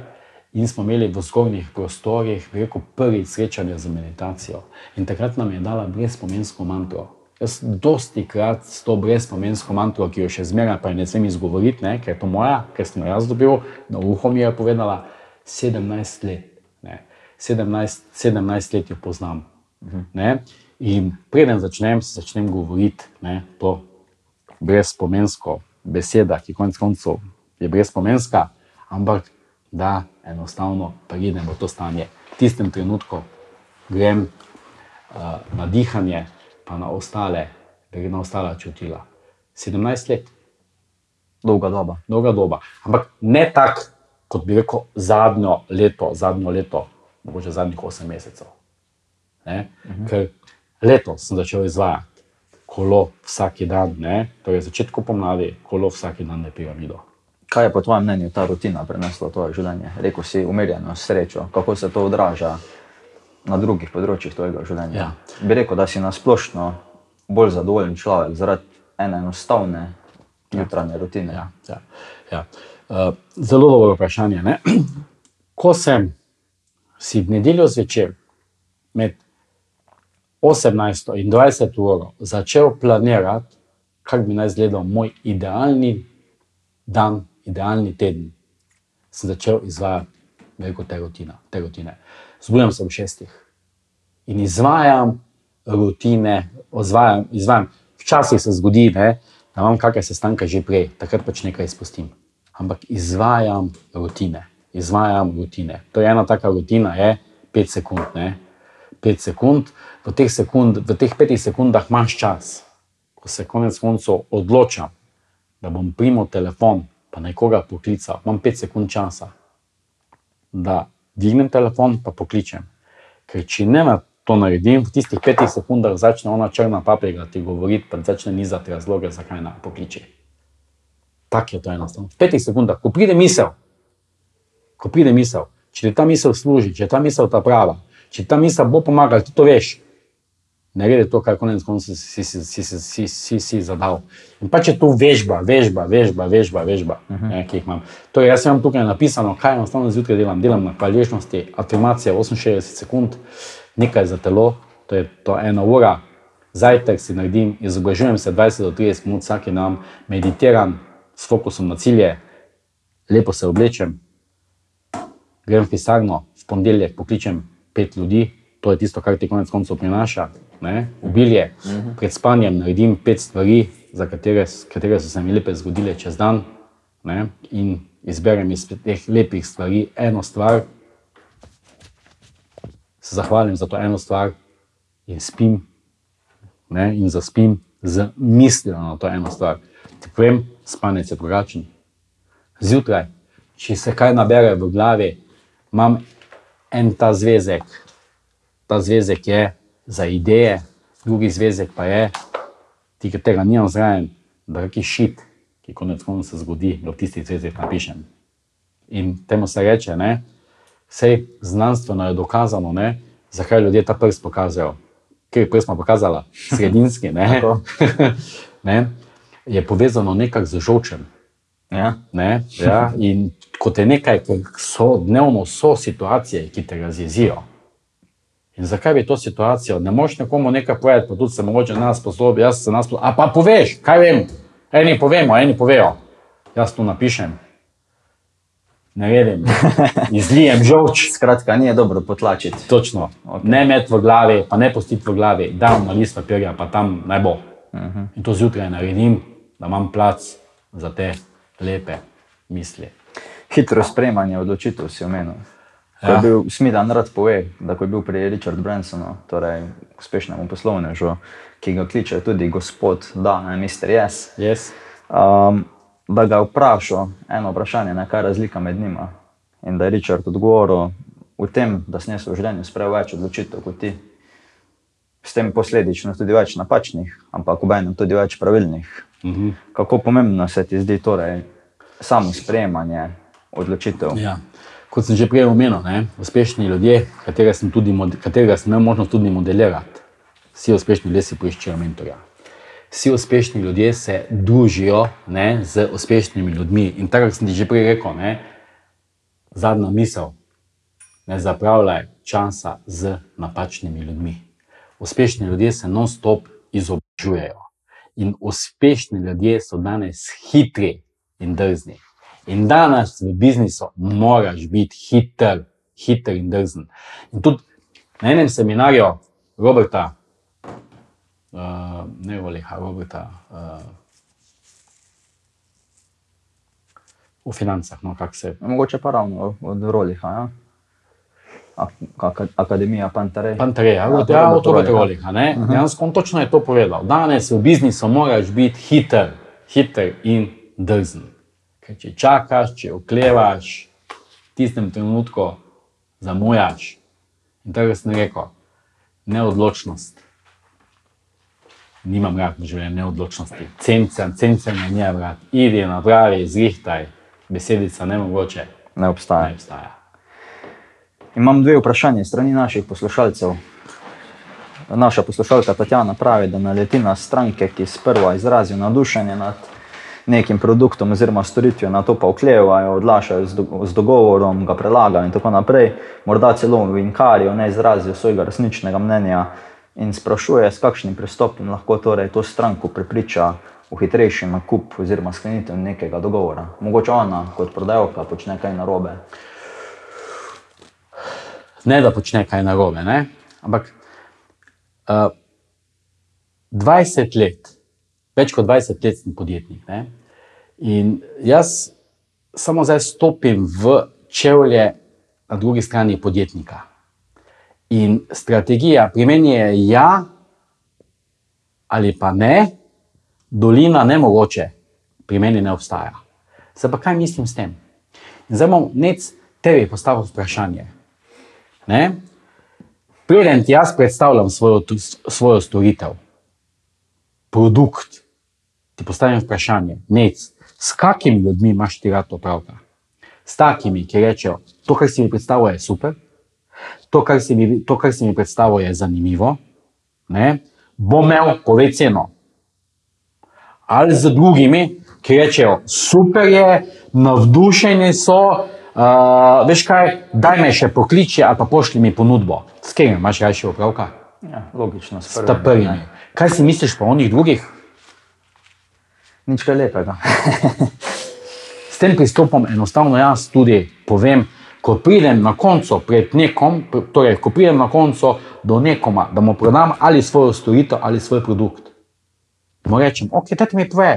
In smo imeli v zgornjih prostorih, rekel, prvi srečanje z meditacijo. In takrat nam je dala brezpomensko mantro. Jaz dosti krat s to brezpomensko mantro, ki jo še zmeraj pa ne smem izgovoriti, ne, ker je to moja, ker sem jo jaz dobil, na uho mi je povedala 17 let. Ne. 17, 17 let jo poznam. Ne? In preden začnem, začnem govoriti ne, to brezpomensko besedo, ki konec koncev je brezpomenska, ampak da enostavno pridem v to stanje. V tistem trenutku grem uh, na dihanje, pa na ostale, gre na ostala čutila. 17 let. Dolga doba. dolga doba. Ampak ne tako, kot bi rekel, zadnjo leto, zadnjo leto, mogoče zadnjih 8 mesecev. Ne? Mhm. Ker letos sem začel izvajati kolo vsak dan, ne? torej začetku pomladi, kolo vsak dan na piramido. Kaj je po tvojem mnenju ta rutina prenesla v tvoje življenje? Rekl si umirjeno, srečo, kako se to odraža na drugih področjih tvojega življenja? Ja. Bi rekel, da si nasplošno bolj zadovoljen človek zaradi ene enostavne jutranje rutine. Ja, ja, ja. Uh, zelo dobro vprašanje. Ne? Ko sem si v nedeljo zvečer med 18 in 20 uro začel planirati, kako bi naj izgledal moj idealni dan, idealni teden, sem začel izvajati veliko te, rutina, te rutine. Zbudam se ob šestih in izvajam rutine, izvajam, izvajam. Včasih se zgodi, ne, da imam kakšne sestanke že prej, takrat pač nekaj izpustim. Ampak izvajam rutine, izvajam rutine. To je ena taka rutina, je 5 sekund. Ne. 5 sekund, v teh, sekund, v teh petih sekundah imaš čas, ko se konec koncev odločam, da bom primal telefon, pa nekoga poklical, imam 5 sekund časa, da dvignem telefon, pa pokličem. Ker če ne to naredim, v tistih petih sekundah začne ona črna paprika ti govoriti, pa začne nizati razloge, zakaj naj pokliče. Tako je to enostavno. V petih sekundah, ko pride misel, ko pride misel, če ti ta misel služi, če je ta misel ta prava, če ti ta misel bo pomagala, ti to veš. Naredi to, kar konec koncev si, si, si, si, si, si, si zadal. In pa če to vežba, vežba, vežba, vežba, vežba uh -huh. ne, ki jih imam. Torej, jaz imam tukaj napisano, kaj enostavno zjutraj delam. Delam na hvaležnosti, afirmacija 68 sekund, nekaj za telo, to je to ena ura, zajtrk si naredim, izobražujem se 20 do 30 minut vsak dan, meditiram s fokusom na cilje, lepo se oblečem, grem v pisarno, v ponedeljek pokličem pet ljudi, to je tisto, kar ti konec koncev prinaša. Ne? Obilje, pred spanjem naredim pet stvari, za katere, katere so se mi lepe zgodile čez dan, ne? in izberem iz teh lepih stvari eno stvar, se zahvalim za to eno stvar in spim, ne? in zaspim z mislijo na to eno stvar. Ti povem, spanec je drugačen. Zjutraj, če se kaj nabere v glavi, imam en ta zvezek. Ta zvezek je za ideje, drugi zvezek pa je, ti, ki tega nimam zraven, da je šit, ki konec koncev se zgodi, da v tistih zvezek napišem. In temu se reče, ne, vse znanstveno je dokazano, ne, zakaj ljudje ta prst pokazujejo. Ker je prst pokazala, sredinski, ne, ne, je povezano nekako z žolčem. Ja? Ne, ja, in kot je nekaj, ker so dnevno so situacije, ki te razjezijo. In zakaj bi to situacijo? Ne moš nekomu nekaj povedati, pa tudi se mogoče nas poslobi, jaz se nas poslobi. A pa poveš, kaj vem. Eni povemo, eni povejo. Jaz to napišem. Ne vem, izlijem žolč. Skratka, ni je dobro potlačiti. Točno. Ok. Ne imeti v glavi, pa ne pustiti v glavi, dam na list papirja, pa tam naj bo. Mhm. In to zjutraj naredim, da imam plac za te lepe misli. Hitro sprejemanje odločitev si omenil. Ja. je bil Smidan rad pove, da ko je bil pri Richard Bransonu, torej uspešnemu poslovnežu, ki ga kliče tudi gospod Da, ne Mr. Yes, Yes. um, da ga je vprašal eno vprašanje, ne, kaj je razlika med njima. In da je Richard odgovoril v tem, da si v življenju sprejel več odločitev kot ti. S tem posledično tudi več napačnih, ampak obenem tudi več pravilnih. Mhm. Kako pomembno se ti zdi torej samo sprejemanje odločitev? Ja. Kot sem že prej omenil, ne, uspešni ljudje, katerega sem, tudi, katerega sem imel možnost tudi modelirati, vsi uspešni ljudje si poiščejo mentorja. Vsi uspešni ljudje se družijo ne, z uspešnimi ljudmi. In tako sem ti že prej rekel, ne, zadnja misel, ne zapravljaj časa z napačnimi ljudmi. Uspešni ljudje se non-stop izobražujejo. In uspešni ljudje so danes hitri in drzni. In danes v biznisu moraš biti hiter, hiter in drzen. In tudi na enem seminarju Roberta, uh, ne Voliha, Roberta, uh, v financah, no, kako se Mogoče pa ravno od Roliha. Ja? Ak- ak- Akademija Pantarej. Pantareja, Ja, ja, to ja, Robert to je Rolling, Rolling. Dejansko on točno je to povedal. Danes v biznisu moraš biti hiter, hiter in drzen. Ker če čakaš, če oklevaš, v tistem trenutku zamujaš. In tako sem rekel, neodločnost. Nimam rad v življenju neodločnosti. Cencem, cencem je ne rad. Idi napravi, zrihtaj. Besedica ne mogoče. Ne obstaja. Ne obstaja. Imam dve vprašanje strani naših poslušalcev. Naša poslušalka Tatjana pravi, da naleti na stranke, ki sprva izrazijo navdušenje nad nekim produktom oziroma storitvijo, na to pa oklevajo, odlašajo z, do, z dogovorom, ga prelagajo in tako naprej. Morda celo vinkarijo, ne izrazijo svojega resničnega mnenja in sprašuje, s kakšnim pristopom lahko torej to stranko prepriča v hitrejši nakup oziroma sklenitev nekega dogovora. Mogoče ona kot prodajalka počne kaj narobe. Ne, da počne kaj narobe, ne? ampak uh, 20 let, več kot 20 let sem podjetnik. Ne? In jaz samo zdaj stopim v čevlje na drugi strani podjetnika. In strategija pri meni je ja ali pa ne, dolina ne mogoče, pri meni ne obstaja. Zdaj pa kaj mislim s tem? In zdaj bom nec tebi postavil vprašanje. Ne? Preden ti jaz predstavljam svojo, svojo storitev, produkt, ti postavim vprašanje, nec, s kakimi ljudmi imaš ti rad opravka? S takimi, ki rečejo, to, kar si mi predstavlja, je super, to, kar si mi, to, kar si mi predstavlja, je zanimivo, ne? bom imel, povej ceno. Ali z drugimi, ki rečejo, super je, navdušeni so, uh, veš kaj, daj me še pokliči ali pa pošlji mi ponudbo. S kim imaš rajši opravka? Ja, logično, s prvimi. Kaj si misliš pa o njih drugih? Nič kaj lepega. S tem pristopom enostavno jaz tudi povem, ko pridem na koncu pred nekom, torej ko pridem na koncu do nekoma, da mu prodam ali svojo storitev ali svoj produkt. Mu rečem, ok, dajte mi pove,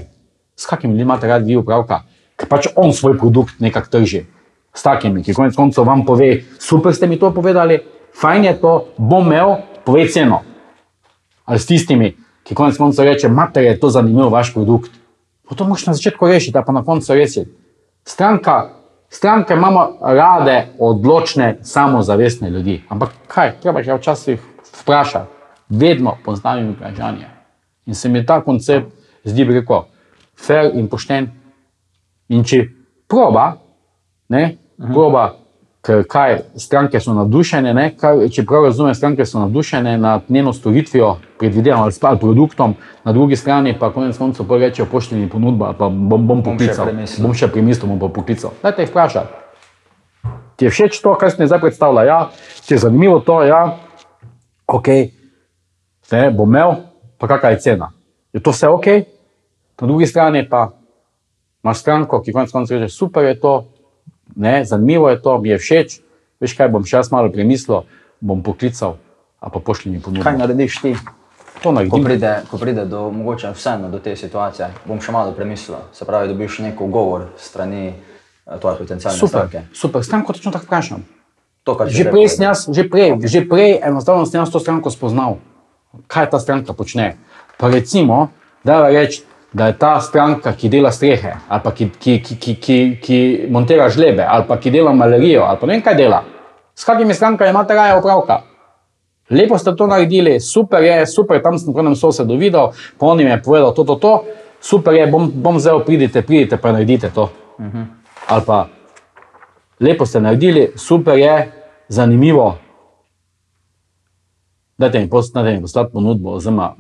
s kakimi ljudmi imate radi vi upravka, ker pač on svoj produkt nekako trži. S takimi, ki konec koncev vam pove, super ste mi to povedali, fajn je to, bom imel, povej ceno. Ali s tistimi, ki konec koncev reče, mater je to zanimiv vaš produkt. To moš na začetku rešiti, pa na koncu reči. Stranka, stranke imamo rade, odločne, samozavestne ljudi. Ampak kaj, treba je včasih vprašati, vedno poznavim vprašanje. In se mi ta koncept zdi, bi rekel, fair in pošten. In če proba, ne, proba, ker kaj, stranke so navdušene, ne, kaj, če prav razumem, stranke so navdušene nad njeno storitvijo, predvidevam ali ali produktom, na drugi strani pa konec koncev pa rečejo, ponudbo, ali pa bom, bom poklical. Bom še premislil, bom pa poklical. Dajte jih vprašati. Ti je všeč to, kar mi zdaj predstavlja? Ja, ti je zanimivo to, ja, ok, ne, bom imel, pa kakšna je cena. Je to vse ok? Na drugi strani pa imaš stranko, ki konec koncev reče, super je to, ne, zanimivo je to, mi je všeč, veš kaj, bom še jaz malo premislil, bom poklical, a pa pošlji mi ponudbo. Kaj narediš ti, To ko naredim. pride, ko pride do, mogoče vseeno do te situacije? Bom še malo premislil. Se pravi, dobiš nek ugovor strani eh, tvoje potencijalne Super, stranke. super, stranko točno tako vprašam. To, Že prej, sem jaz, že, prej, že prej enostavno sem jaz to stranko spoznal, kaj ta stranka počne. Pa recimo, da reči, da je ta stranka, ki dela strehe, ali pa ki, ki, ki, ki, ki, ki montira žlebe, ali pa ki dela malerijo, ali pa ne vem kaj dela. S kakimi strankami imate raje opravka? Lepo ste to naredili, super je, super, tam sem prvem sosedu videl, pa on jim je povedal to, to, to, super je, bom, bom vzel, pridite, pridite, pa naredite to. Uh -huh. Ali pa lepo ste naredili, super je, zanimivo. Dajte mi poslati ponudbo, oziroma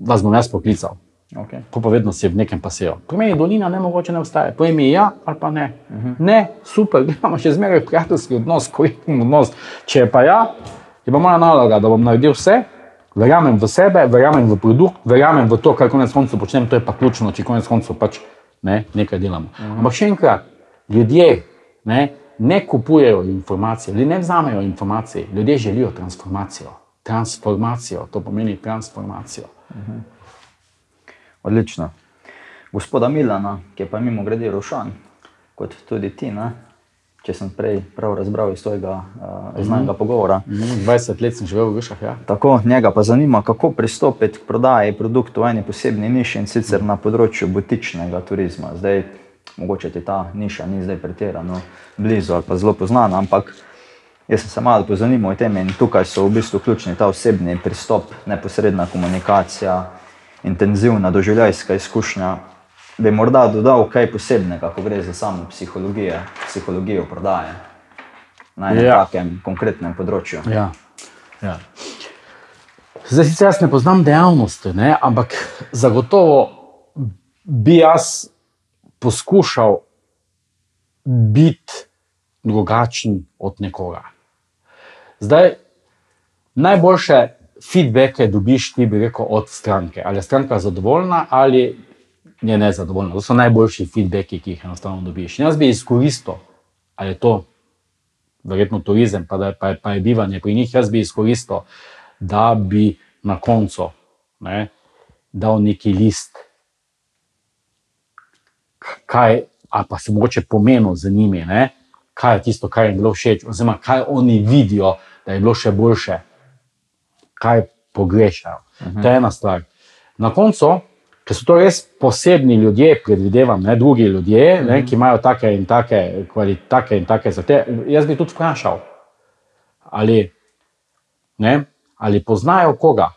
vas bom jaz poklical. Okay. Po povedno si v nekem paseju. Pri meni dolina ne mogoče ne obstaja. Povej mi ja ali pa ne. Uh -huh. Ne, super, imamo še zmeraj prijateljski odnos, korektni odnos. Če je pa ja, je pa moja naloga, da bom naredil vse, verjamem v sebe, verjamem v produkt, verjamem v to, kar konec koncev počnem, to je pa ključno, če konec koncev pač ne, nekaj delamo. Uh -huh. Ampak še enkrat, ljudje ne, ne kupujejo informacije, ljudje ne vzamejo informacije, ljudje želijo transformacijo. Transformacijo, to pomeni transformacijo. Odlično. Gospoda Milana, ki je pa mimo grede Rošan, kot tudi ti, ne? če sem prej prav razbral iz tvojega uh, znanega pogovora. Mhm, 20 let sem živel v Višah, ja. Tako njega pa zanima, kako pristopiti k prodaji produktov v eni posebni niši in sicer na področju butičnega turizma. Zdaj, mogoče ti ta niša ni zdaj pretirano blizu ali pa zelo poznana, ampak jaz sem se malo pozanimal o tem in tukaj so v bistvu ključni ta osebni pristop, neposredna komunikacija, intenzivna doživljajska izkušnja. Bi morda dodal kaj posebnega, ko gre za samo psihologijo, psihologijo prodaje na enem Ja. takem konkretnem področju. Ja. Ja. Zdaj, sicer jaz ne poznam dejavnosti, ne, ampak zagotovo bi jaz poskušal biti drugačen od nekoga. Zdaj, najboljše feedbacke dobiš ti, bi rekel, od stranke. Ali je stranka zadovoljna ali je nezadovoljna. To so najboljši feedbacki, ki jih enostavno dobiš. In jaz bi izkoristil, ali je to verjetno turizem, pa, da, pa, pa je bivanje pri njih, jaz bi izkoristil, da bi na koncu ne, dal neki list, kaj, ali pa se mogoče pomenil z njimi, ne, kaj je tisto, kar jim je bilo všeč, oziroma kaj oni vidijo, da je bilo še boljše, kaj pogrešajo. Uh -huh. To je ena stvar. Na koncu, ker so to res posebni ljudje, predvidevam, ne, drugi ljudje, ne, ki imajo take in take, kvali, take, in take zahteve, jaz bi tudi vprašal, ali, ne, ali poznajo koga.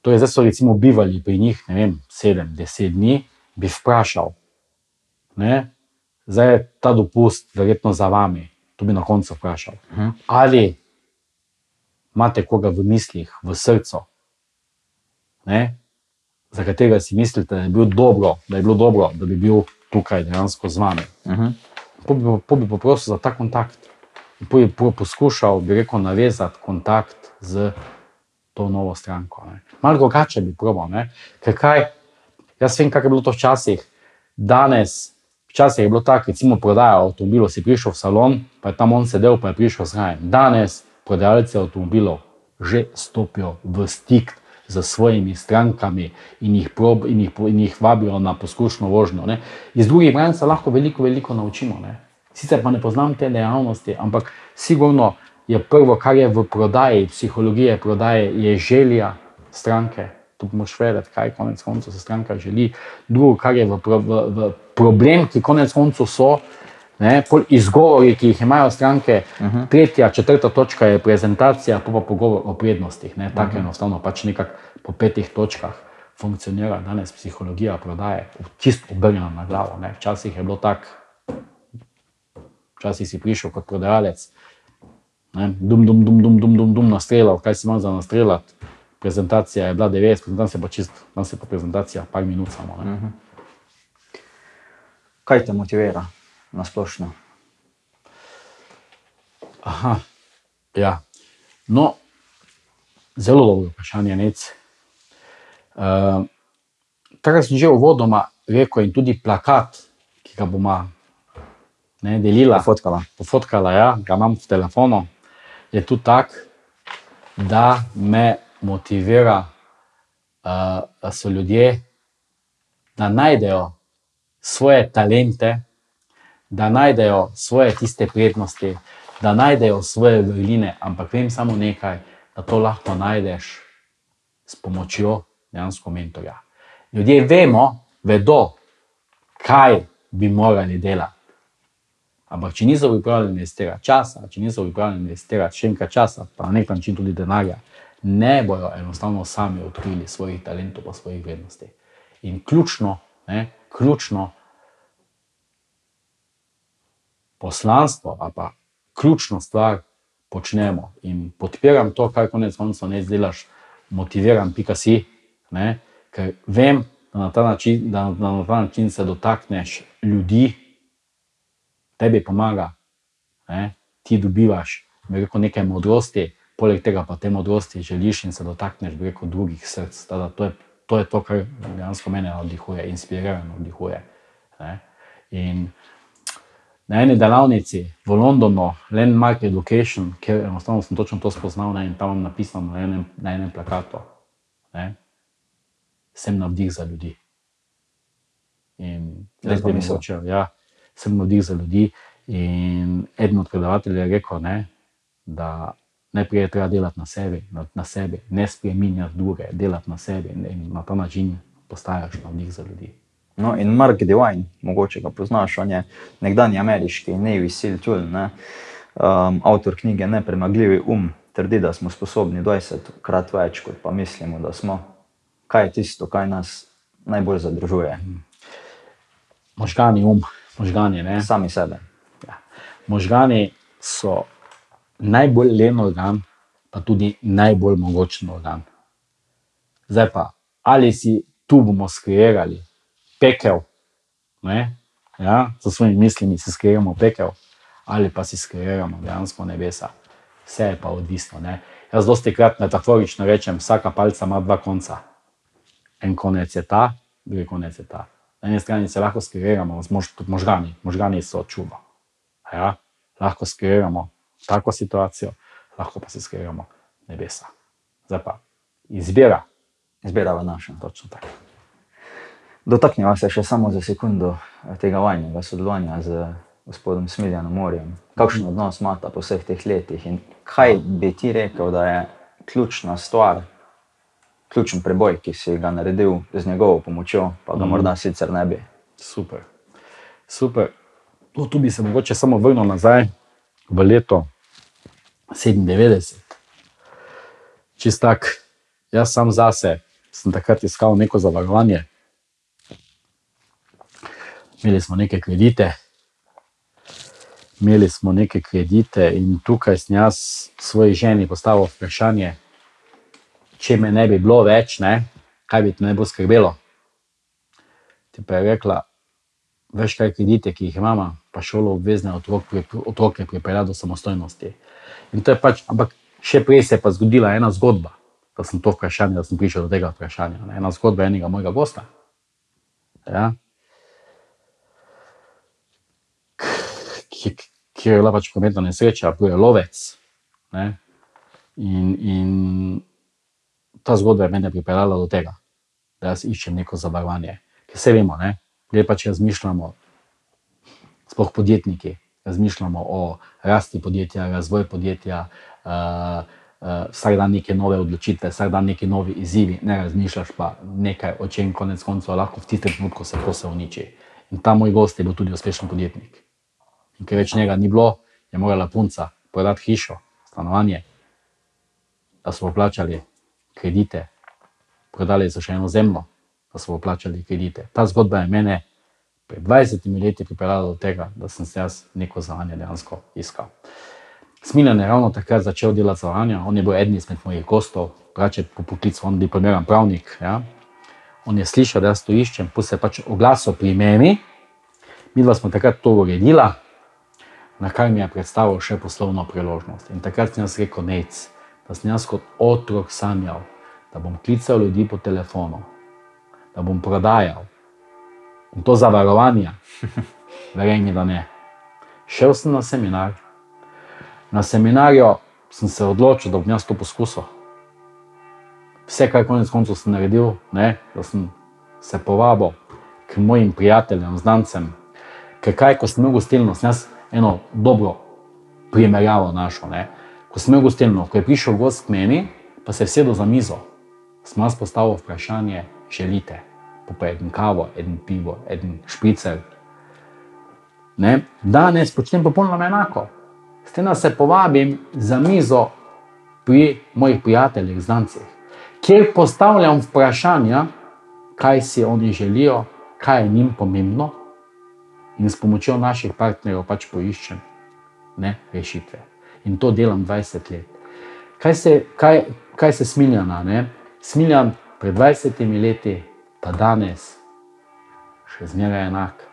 Torej, zdaj so recimo bivali pri njih, ne vem, sedem, deset dni, bi vprašal, ne, zdaj je ta dopust verjetno za vami. To bi na koncu vprašal. Uh -huh. Ali imate koga v mislih, v srcu, ne, za katerega si mislite, da je, bil dobro, da je bilo dobro, da bi bil tukaj dejansko z vami. Uh -huh. Po bi, po bi poprosil za ta kontakt. Po bi po poskušal, bi rekel, navezati kontakt z to novo stranko. Ne. Malo drugače bi probal. Ne. Ker kaj, jaz vem, kako je bilo to včasih. Danes, včasih je bilo tako, recimo prodaja avtomobilov, si prišel v salon, pa je tam on sedel, pa je prišel zraven. Danes prodajalci avtomobilov že stopijo v stik z svojimi strankami in jih, prob, in jih, in jih vabijo na poskušno vožnjo. Ne. Iz drugih branj se lahko veliko, veliko naučimo. Ne. Sicer pa ne poznam te dejavnosti, ampak sigurno je prvo, kar je v prodaji, psihologije prodaje, je želja stranke. Tu moš vedeti, kaj konec koncev se stranka želi. Drugo, kar je v, v, v problem, ki konec koncev so, ne, izgovori, ki jih imajo stranke. Uh -huh. Tretja, četrta točka je prezentacija, pa pa pogovor o prednostih. Ne, tako uh -huh. enostavno pač nekako po petih točkah funkcionira danes psihologija prodaje, čisto obrnjena na glavo. Ne. Včasih je bilo tako, včasih si prišel kot prodajalec, ne, dum, dum, dum, dum, dum, dum, dum nastrelal, kaj si imel za nastrelati. Prezentacija je bila 90, tam se pa čist, tam se pa prezentacija par minut samo. Ne. Kaj te motivira na splošno? Aha, ja. No, zelo dobro vprašanje, nec. Uh, Tako sem že uvodoma rekel, in tudi plakat, ki ga bomo ne, delila, Fotkala. pofotkala, ja, ga imam v telefonu, je tu tak, da me motivira, uh, da so ljudje, da najdejo svoje talente, da najdejo svoje tiste prednosti, da najdejo svoje vrline, ampak vem samo nekaj, da to lahko najdeš s pomočjo dejansko mentorja. Ljudje vemo, vedo, kaj bi morali delati. Ampak, če niso pripravljeni investirati časa, če niso pripravljeni investirati še enkrat časa, pa na nek način tudi denarja, ne bojo enostavno sami odkrili svojih talentov, pa svojih vrednosti. In ključno, ne, ključno poslanstvo, ali pa ključno stvar počnemo. In podpiram to, kar konec koncev ne delaš, motiviran, pika si, ne, ker vem, da na, ta način, da, da na ta način se dotakneš ljudi, tebi pomaga, ne, ti dobivaš bi rekel, nekaj modrosti, poleg tega pa te modrosti želiš in se dotakneš rekel, drugih src. Tada, to, je, to je to, kar dejansko mene navdihuje, inspirira in navdihuje. Ne. In na eni delavnici v Londonu, Landmark Education, kjer enostavno sem točno to spoznal ne, in tam imam napisano na enem, na enem plakatu, ne, sem navdih za ljudi. In Lepa bi misel. mogoče, ja, sem navdih za ljudi. In eden od predavateljev je rekel, ne, da najprej je treba delati na sebi, na, na sebi, ne spremenjati druge, delati na sebi in, in na ta način postajaš navdih za ljudi. No, in Mark Devine, mogoče ga poznaš, on je nekdanji ameriški Navy Seal Tool, ne, um, avtor knjige Nepremagljivi um, trdi, da smo sposobni 20 krat več, kot pa mislimo, da smo. Kaj je tisto, kar nas najbolj zadržuje? Možgani, um, možgani. Ne? Sami sebe. Ja. Možgani so najbolj len organ, pa tudi najbolj mogočen organ. Zdaj pa, ali si tu bomo skreirali pekel, ne? ja, za svojimi mislimi si skreiramo pekel, ali pa si skreiramo dejansko nebesa. Vse je pa odvisno. Ne? Jaz dosti krat metaforično rečem, vsaka palca ima dva konca. En konec je ta, drugi konec je ta. Na eni strani se lahko skreiramo z mož, možgani, možgani so čudo. Ja? Lahko skreiramo tako situacijo, lahko pa si skreiramo nebesa. Zdaj pa izbira. Izbira v našem. Točno tako. Dotaknimo se še samo za sekundo tega vajnega sodelovanja z gospodom Smiljanom Morjem. Kakšen odnos imata po vseh teh letih in kaj bi ti rekel, da je ključna stvar, ključen preboj, ki si ga naredil z njegovo pomočjo, pa ga morda sicer ne bi. Super. Super. No, tu bi se mogoče samo vrnil nazaj v leto 97. Čist tak, jaz sam zase sem takrat iskal neko zavarovanje. Imeli smo neke kredite, imeli smo neke kredite, in tukaj sem jaz svoji ženi postavil vprašanje, če me ne bi bilo več, ne, kaj bi te najbolj skrbelo. Ti pa je rekla, veš kaj kredite, ki jih imamo, pa šolo obvezne otrok, otroke pripeljati do samostojnosti. In to je pač, ampak še prej se je pa zgodila ena zgodba, da sem to vprašanje, da sem prišel do tega vprašanja. Ne. Ena zgodba enega mojega gosta. Ja. Ki, ki je bila pač prometna nesreča, bil je lovec. Ne. In, in ta zgodba je mene pripeljala do tega, da jaz iščem neko zavarovanje. Ker vse vemo, ne, zdaj pač razmišljamo, sploh podjetniki, razmišljamo o rasti podjetja, razvoju podjetja, uh, uh, vsak dan neke nove odločitve, vsak dan neki novi izzivi, ne razmišljaš pa nekaj, o čem konec koncev lahko v tistem trenutku se to se uniči. In ta moj gost je bil tudi uspešen podjetnik. In ker več njega ni bilo, je morala punca prodati hišo, stanovanje, da so poplačali kredite, prodali so še eno zemljo, da so poplačali kredite. Ta zgodba je mene pred 20 leti pripeljala do tega, da sem se jaz neko zavanje dejansko iskal. Smiljan je ravno takrat začel delati zavanja, on je bil eden izmed mojih gostov, drugače po poklicu, on je diplomiran pravnik. Ja. On je slišal, da jaz to iščem, pa se je pač oglasil pri meni, mi dva smo takrat to uredila, na kar mi je predstavil še poslovno priložnost. In takrat sem jaz rekel, nec, da sem jaz kot otrok sanjal, da bom klical ljudi po telefonu, da bom prodajal. In to zavarovanje, verjemi, da ne. Šel sem na seminar, na seminarju sem se odločil, da bom jaz to poskusil. Vse, kar konec koncev sem naredil, ne, da sem se povabil k mojim prijateljem, znancem, ker kaj, ko sem imel gostilno, sem jaz eno dobro primerjavo našel. Ne. Ko sem imel gostilno, ko je prišel gost k meni, pa se je sedel za mizo, sem jaz postavil vprašanje, želite, pa en kavo, en pivo, en špricer. Ne? Danes počnem popolnoma enako. S tem, da se povabim za mizo pri mojih prijateljih, znancih, kjer postavljam vprašanja, kaj si oni želijo, kaj je njim pomembno, in s pomočjo naših partnerjev pač poiščem ne, rešitve. In to delam 20 let. Kaj se, kaj, kaj se smiljana? Ne? Smiljan pred 20 leti, pa danes, še zmeraj enak.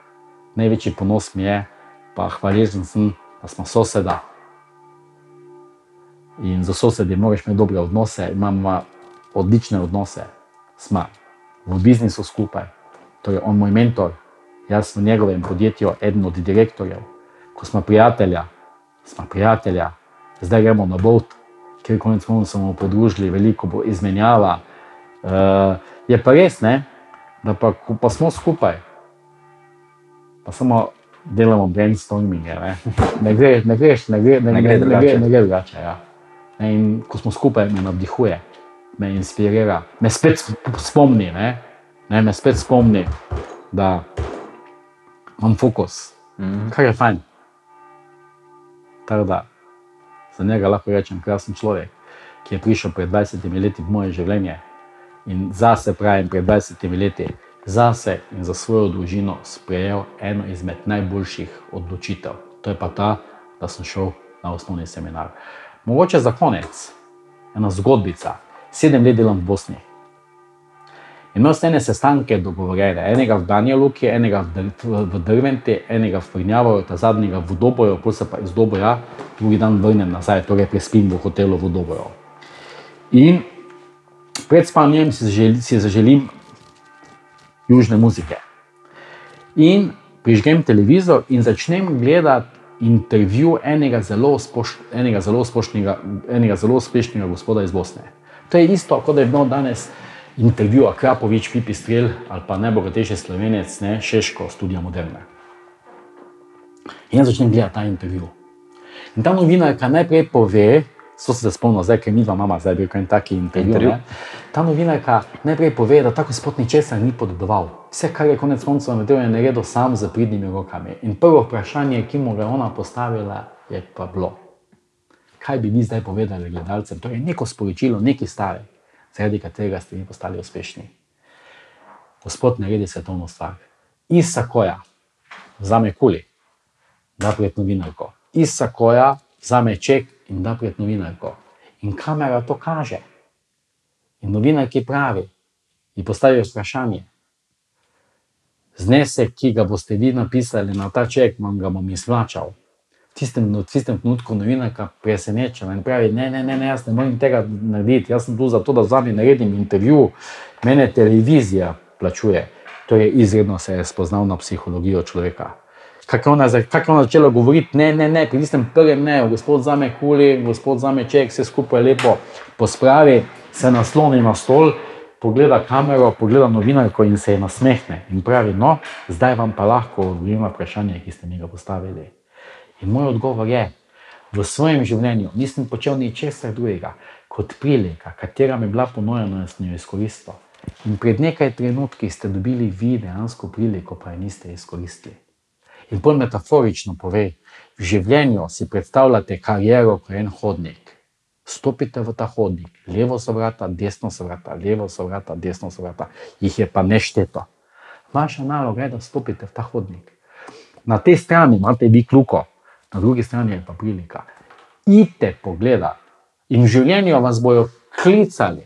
Največji ponos mi je, pa hvaležen sem, da smo soseda. In za sosede moraš imeti dobre odnose, imamo odlične odnose, smo v biznisu skupaj. To je on moj mentor, jaz v njegovem podjetju, eden od direktorjev. Ko smo prijatelja, smo prijatelja, zdaj gremo na Bolt, ker konec koncev smo podružili, veliko bo izmenjava. Uh, je pa res, ne, da pa, pa smo skupaj, pa samo delamo brainstorming, ne, ne greš, ne greš, ne gre, ne, Ne ne, gre ne, ne, drugače. gre, ne gre drugače. Ja. Ne, in ko smo skupaj, me navdihuje, me inspirira, me spet sp- spomni, ne, ne, me spet spomni, da imam fokus, Mhm. kar je fajn. Tako da za njega lahko rečem, krasen človek, ki je prišel pred 20 leti v moje življenje in zase pravim, pred 20 leti, zase in za svojo družino sprejel eno izmed najboljših odločitev. To je pa ta, da sem šel na osnovni seminar. Mogoče za konec, ena zgodbica. Sedem let delam v Bosni. Imel sem ene sestanke dogovorjene, enega v Danjeluki, enega v Dr- v Drventi, enega v Prnjavoju, ta zadnjega v Doboju, potem se pa iz Doboja drugi dan vrnem nazaj, torej prespim v hotelu v Doboju. In pred spanjem si, zaželi, si zaželim južne muzike. In prižgem televizor in začnem gledati intervju enega zelo, spoš, enega zelo, spošnega, enega zelo uspešnega gospoda iz Bosne. To je isto, kot da je bil danes intervju Akrapovič, Pipi Strel ali pa najbogatejši slovenec, ne, Šeško, študija moderne. In jaz začnem gledati ta intervju. In ta novinarka najprej pove, so se spomnil, zdaj, ker mi dva mama, zdaj en taki intervju. Intervju. Ne, ta novinarka najprej pove, da ta gospod ničesar ni podedoval. Vse, kar je konec koncev naredil, je naredil sam z pridnimi rokami. In prvo vprašanje, ki mu ga je ona postavila, je pa bilo, kaj bi vi zdaj povedali gledalcem? To je neko sporočilo, neki stari, zaradi katerega ste vi postali uspešni. Gospod naredi svetovno stvar. Iz sakoja vzame kuli, da pred novinarko. Iz sakoja vzame ček in da pred novinarko. In kamera to kaže. In novinarki pravi, ji postavijo vprašanje. Znesek, ki ga boste vi napisali na ta ček, vam ga bom izplačal. V tistem, v tistem trenutku novinarka presenečena in pravi: ne, ne, ne, ne, jaz ne morem tega narediti, jaz sem tu zato, da z vami naredim intervju, mene televizija plačuje. To je izredno se je spoznal na psihologijo človeka. Kako je ona, je ona začela govoriti, ne, ne, ne, pri tistem prvem ne, gospod zame kuli, gospod zame ček, vse skupaj lepo pospravi, se nasloni na stol, pogleda kamero, pogleda novinarko in se je nasmehne in pravi, no, zdaj vam pa lahko odgovorim na vprašanje, ki ste mi ga postavili. In moj odgovor je, v svojem življenju nisem počel ničesar drugega kot prilika, katera mi je bila ponujena in sem jo izkoristil. In pred nekaj trenutki ste dobili vi dejansko priliko, pa je niste izkoristili. In bolj metaforično pove, v življenju si predstavljate kariero kot en hodnik. Stopite v ta hodnik, levo so vrata, desno so vrata, levo so vrata, desno so vrata, jih je pa nešteto. Vaša naloga je, da stopite v ta hodnik. Na tej strani imate vi kljuko, na drugi strani je pa prilika. Idite pogledat. In v življenju vas bodo klicali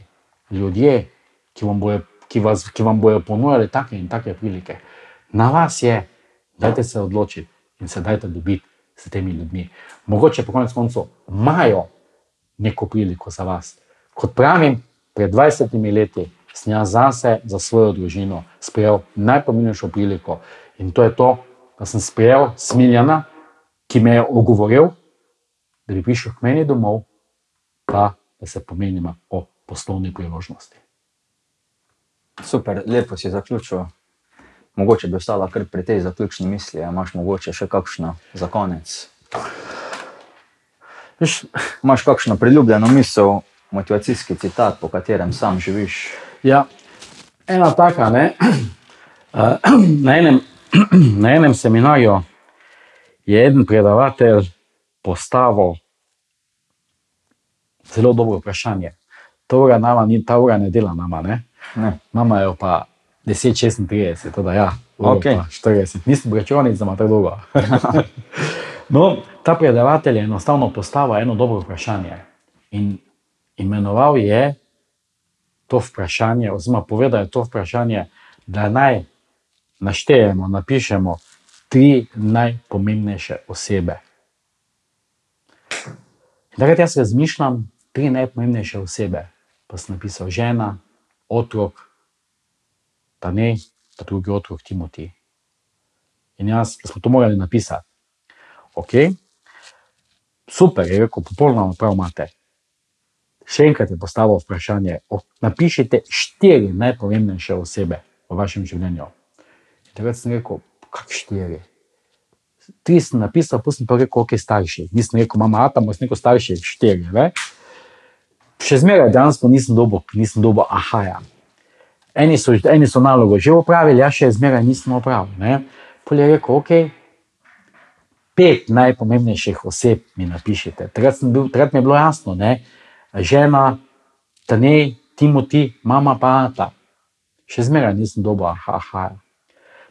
ljudje, ki vam bojo, ki vas, ki vam bojo ponujali take in take prilike. Na vas je, dajte se odločiti in se dajte dobiti s temi ljudmi. Mogoče po konec koncev imajo neko priliko za vas. Kot pravim, pred 20 leti sem jaz zase, za svojo družino sprejel najpomembnejšo priliko in to je to, da sem sprejel Smiljana, ki me je ogovoril, da bi prišel k meni domov, pa da se pomenimo o poslovni priložnosti. Super, lepo si zaključil. Mogoče bi ostala kar pri tej zaključni misli, a imaš mogoče še kakšno za konec. Veš, Imaš kakšno priljubljeno misel, motivacijski citat, po katerem sam živiš? Ja, ena taka, ne. Eh, Na enem, na enem seminarju je en predavatelj postavil zelo dobro vprašanje. Ta ura, nama, ni, ta ura ne dela nama, ne? Ne. Mama je pa 10-36, tako da ja, pa 40. Nisem računalnik, da ima tako dolgo. no, ta predavatelj je enostavno postavil eno dobro vprašanje in imenoval je to vprašanje, oziroma povedal je to vprašanje, da naj naštejemo, napišemo tri najpomembnejše osebe. Takrat jaz razmišljam, tri najpomembnejše osebe. Pa sem napisal žena, otrok, ta ne, pa drugi otrok Timoti. In jaz, smo to morali napisati. Ok, super, je rekel, popolnoma prav imate. Še enkrat je postavil vprašanje, o, napišite štiri najpomembnejše osebe v vašem življenju. In takrat sem rekel, kak štiri. Tri sem napisal, pa sem pa rekel, ok, starši. Nisem rekel, mama, atamo, sem rekel, starši, štiri. Ne? Še zmeraj dejansko nisem dobil, nisem dobil ahaja. eni so, eni so nalogo že opravili, jaz še zmeraj nisem opravil. Pol je rekel, ok, pet najpomembnejših oseb mi napišite. Takrat, bil, takrat mi je bilo jasno, ne, žena, Tanej, Timoti, mama pa ta. Še zmeraj nisem dobil, aha, aha.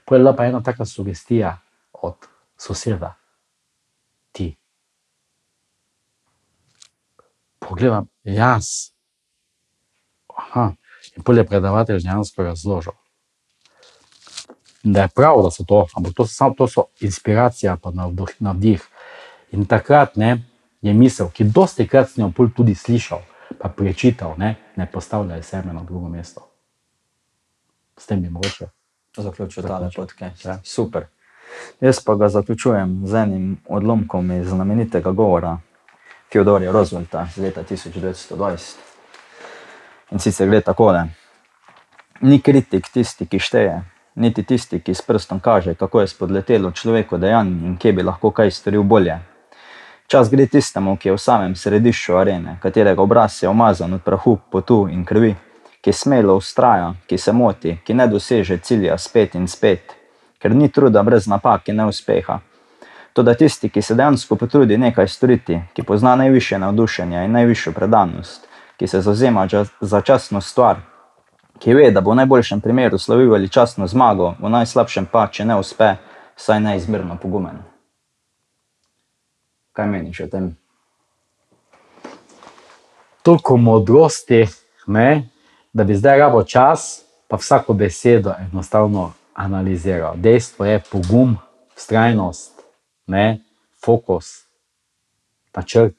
Pol je bila pa ena taka sugestija od soseda, ti. Pogledam, jaz. Aha. In pol je predavatelj dejansko razložil, da je prav, da so to, ampak to so, samo- to so inspiracija pa navdih. navdih. In takrat ne, je misel, ki dosti krat sem jo pol tudi slišal, pa prečital, ne, ne postavljaj sebe na drugo mesto. S tem bi mogoče. Zaključil Zaključil. podcast. Ja. Super. Jaz pa ga zaključujem z enim odlomkom iz znamenitega govora Theodorja Roosevelta iz leta 1920. In sicer gre takole: Ni kritik tisti, ki šteje, niti tisti, ki s prstom kaže, kako je spodletelo človeku dejanj in kje bi lahko kaj storil bolje. Čas gre tistemu, ki je v samem središču arene, katerega obraz je umazan od prahu, potu in krvi, ki smelo ustraja, ki se moti, ki ne doseže cilja spet in spet, ker ni truda brez napak in neuspeha. Toda tisti, ki se dejansko potrudi nekaj storiti, ki pozna najviše navdušenja in najvišjo predanost, ki se zauzema za- časno stvar, ki ve, da bo v najboljšem primeru slavil veličastno zmago, v najslabšem pa, če ne uspe, saj neizmerno pogumen. Kaj meniš o tem? Toliko modrosti, ne, da bi zdaj rabo čas, pa vsako besedo enostavno analiziral. Dejstvo je pogum, vztrajnost, ne, fokus, načrt,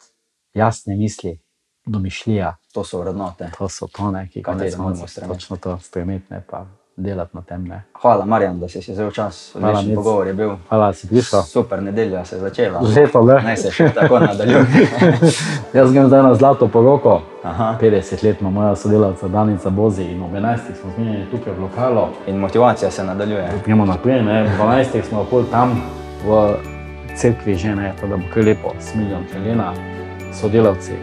jasne misli, domišljija. To so vrednote. To so to, ne, ki konec moramo stremeti. točno to stremeti, ne pa delati na tem. Ne. Hvala, Marjan, da si si vzel čas. Odličen Nic. pogovor je bil. Hvala, da si prišel. Super nedelja se je začela. Lepo, ne? Naj se še tako nadaljuje. Jaz grem zdaj na zlato poroko. Aha. 50 let ima moja sodelavca Danica Bozi in ob 11. smo zmenjeni tukaj v lokalu. In motivacija se nadaljuje. Gremo naprej, ne? v 12. smo pol tam v cerkvi že, ne? tako da bo kar lepo, Smiljan Helena, sodelavci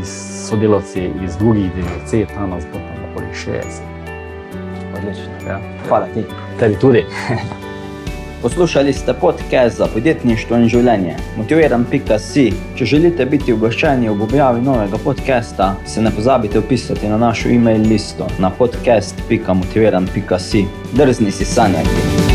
iz, sodelavci iz drugih DVC, tam nas bo tam okoli 60. Odlično. Ja. Hvala ti. Tebi tudi. Poslušali ste podcast za podjetništvo in življenje. Motiviran.si. Če želite biti obveščeni ob objavi novega podcasta, se ne pozabite upisati na našo e-mail listo na podcast.motiviran.si. Drzni si sanjati.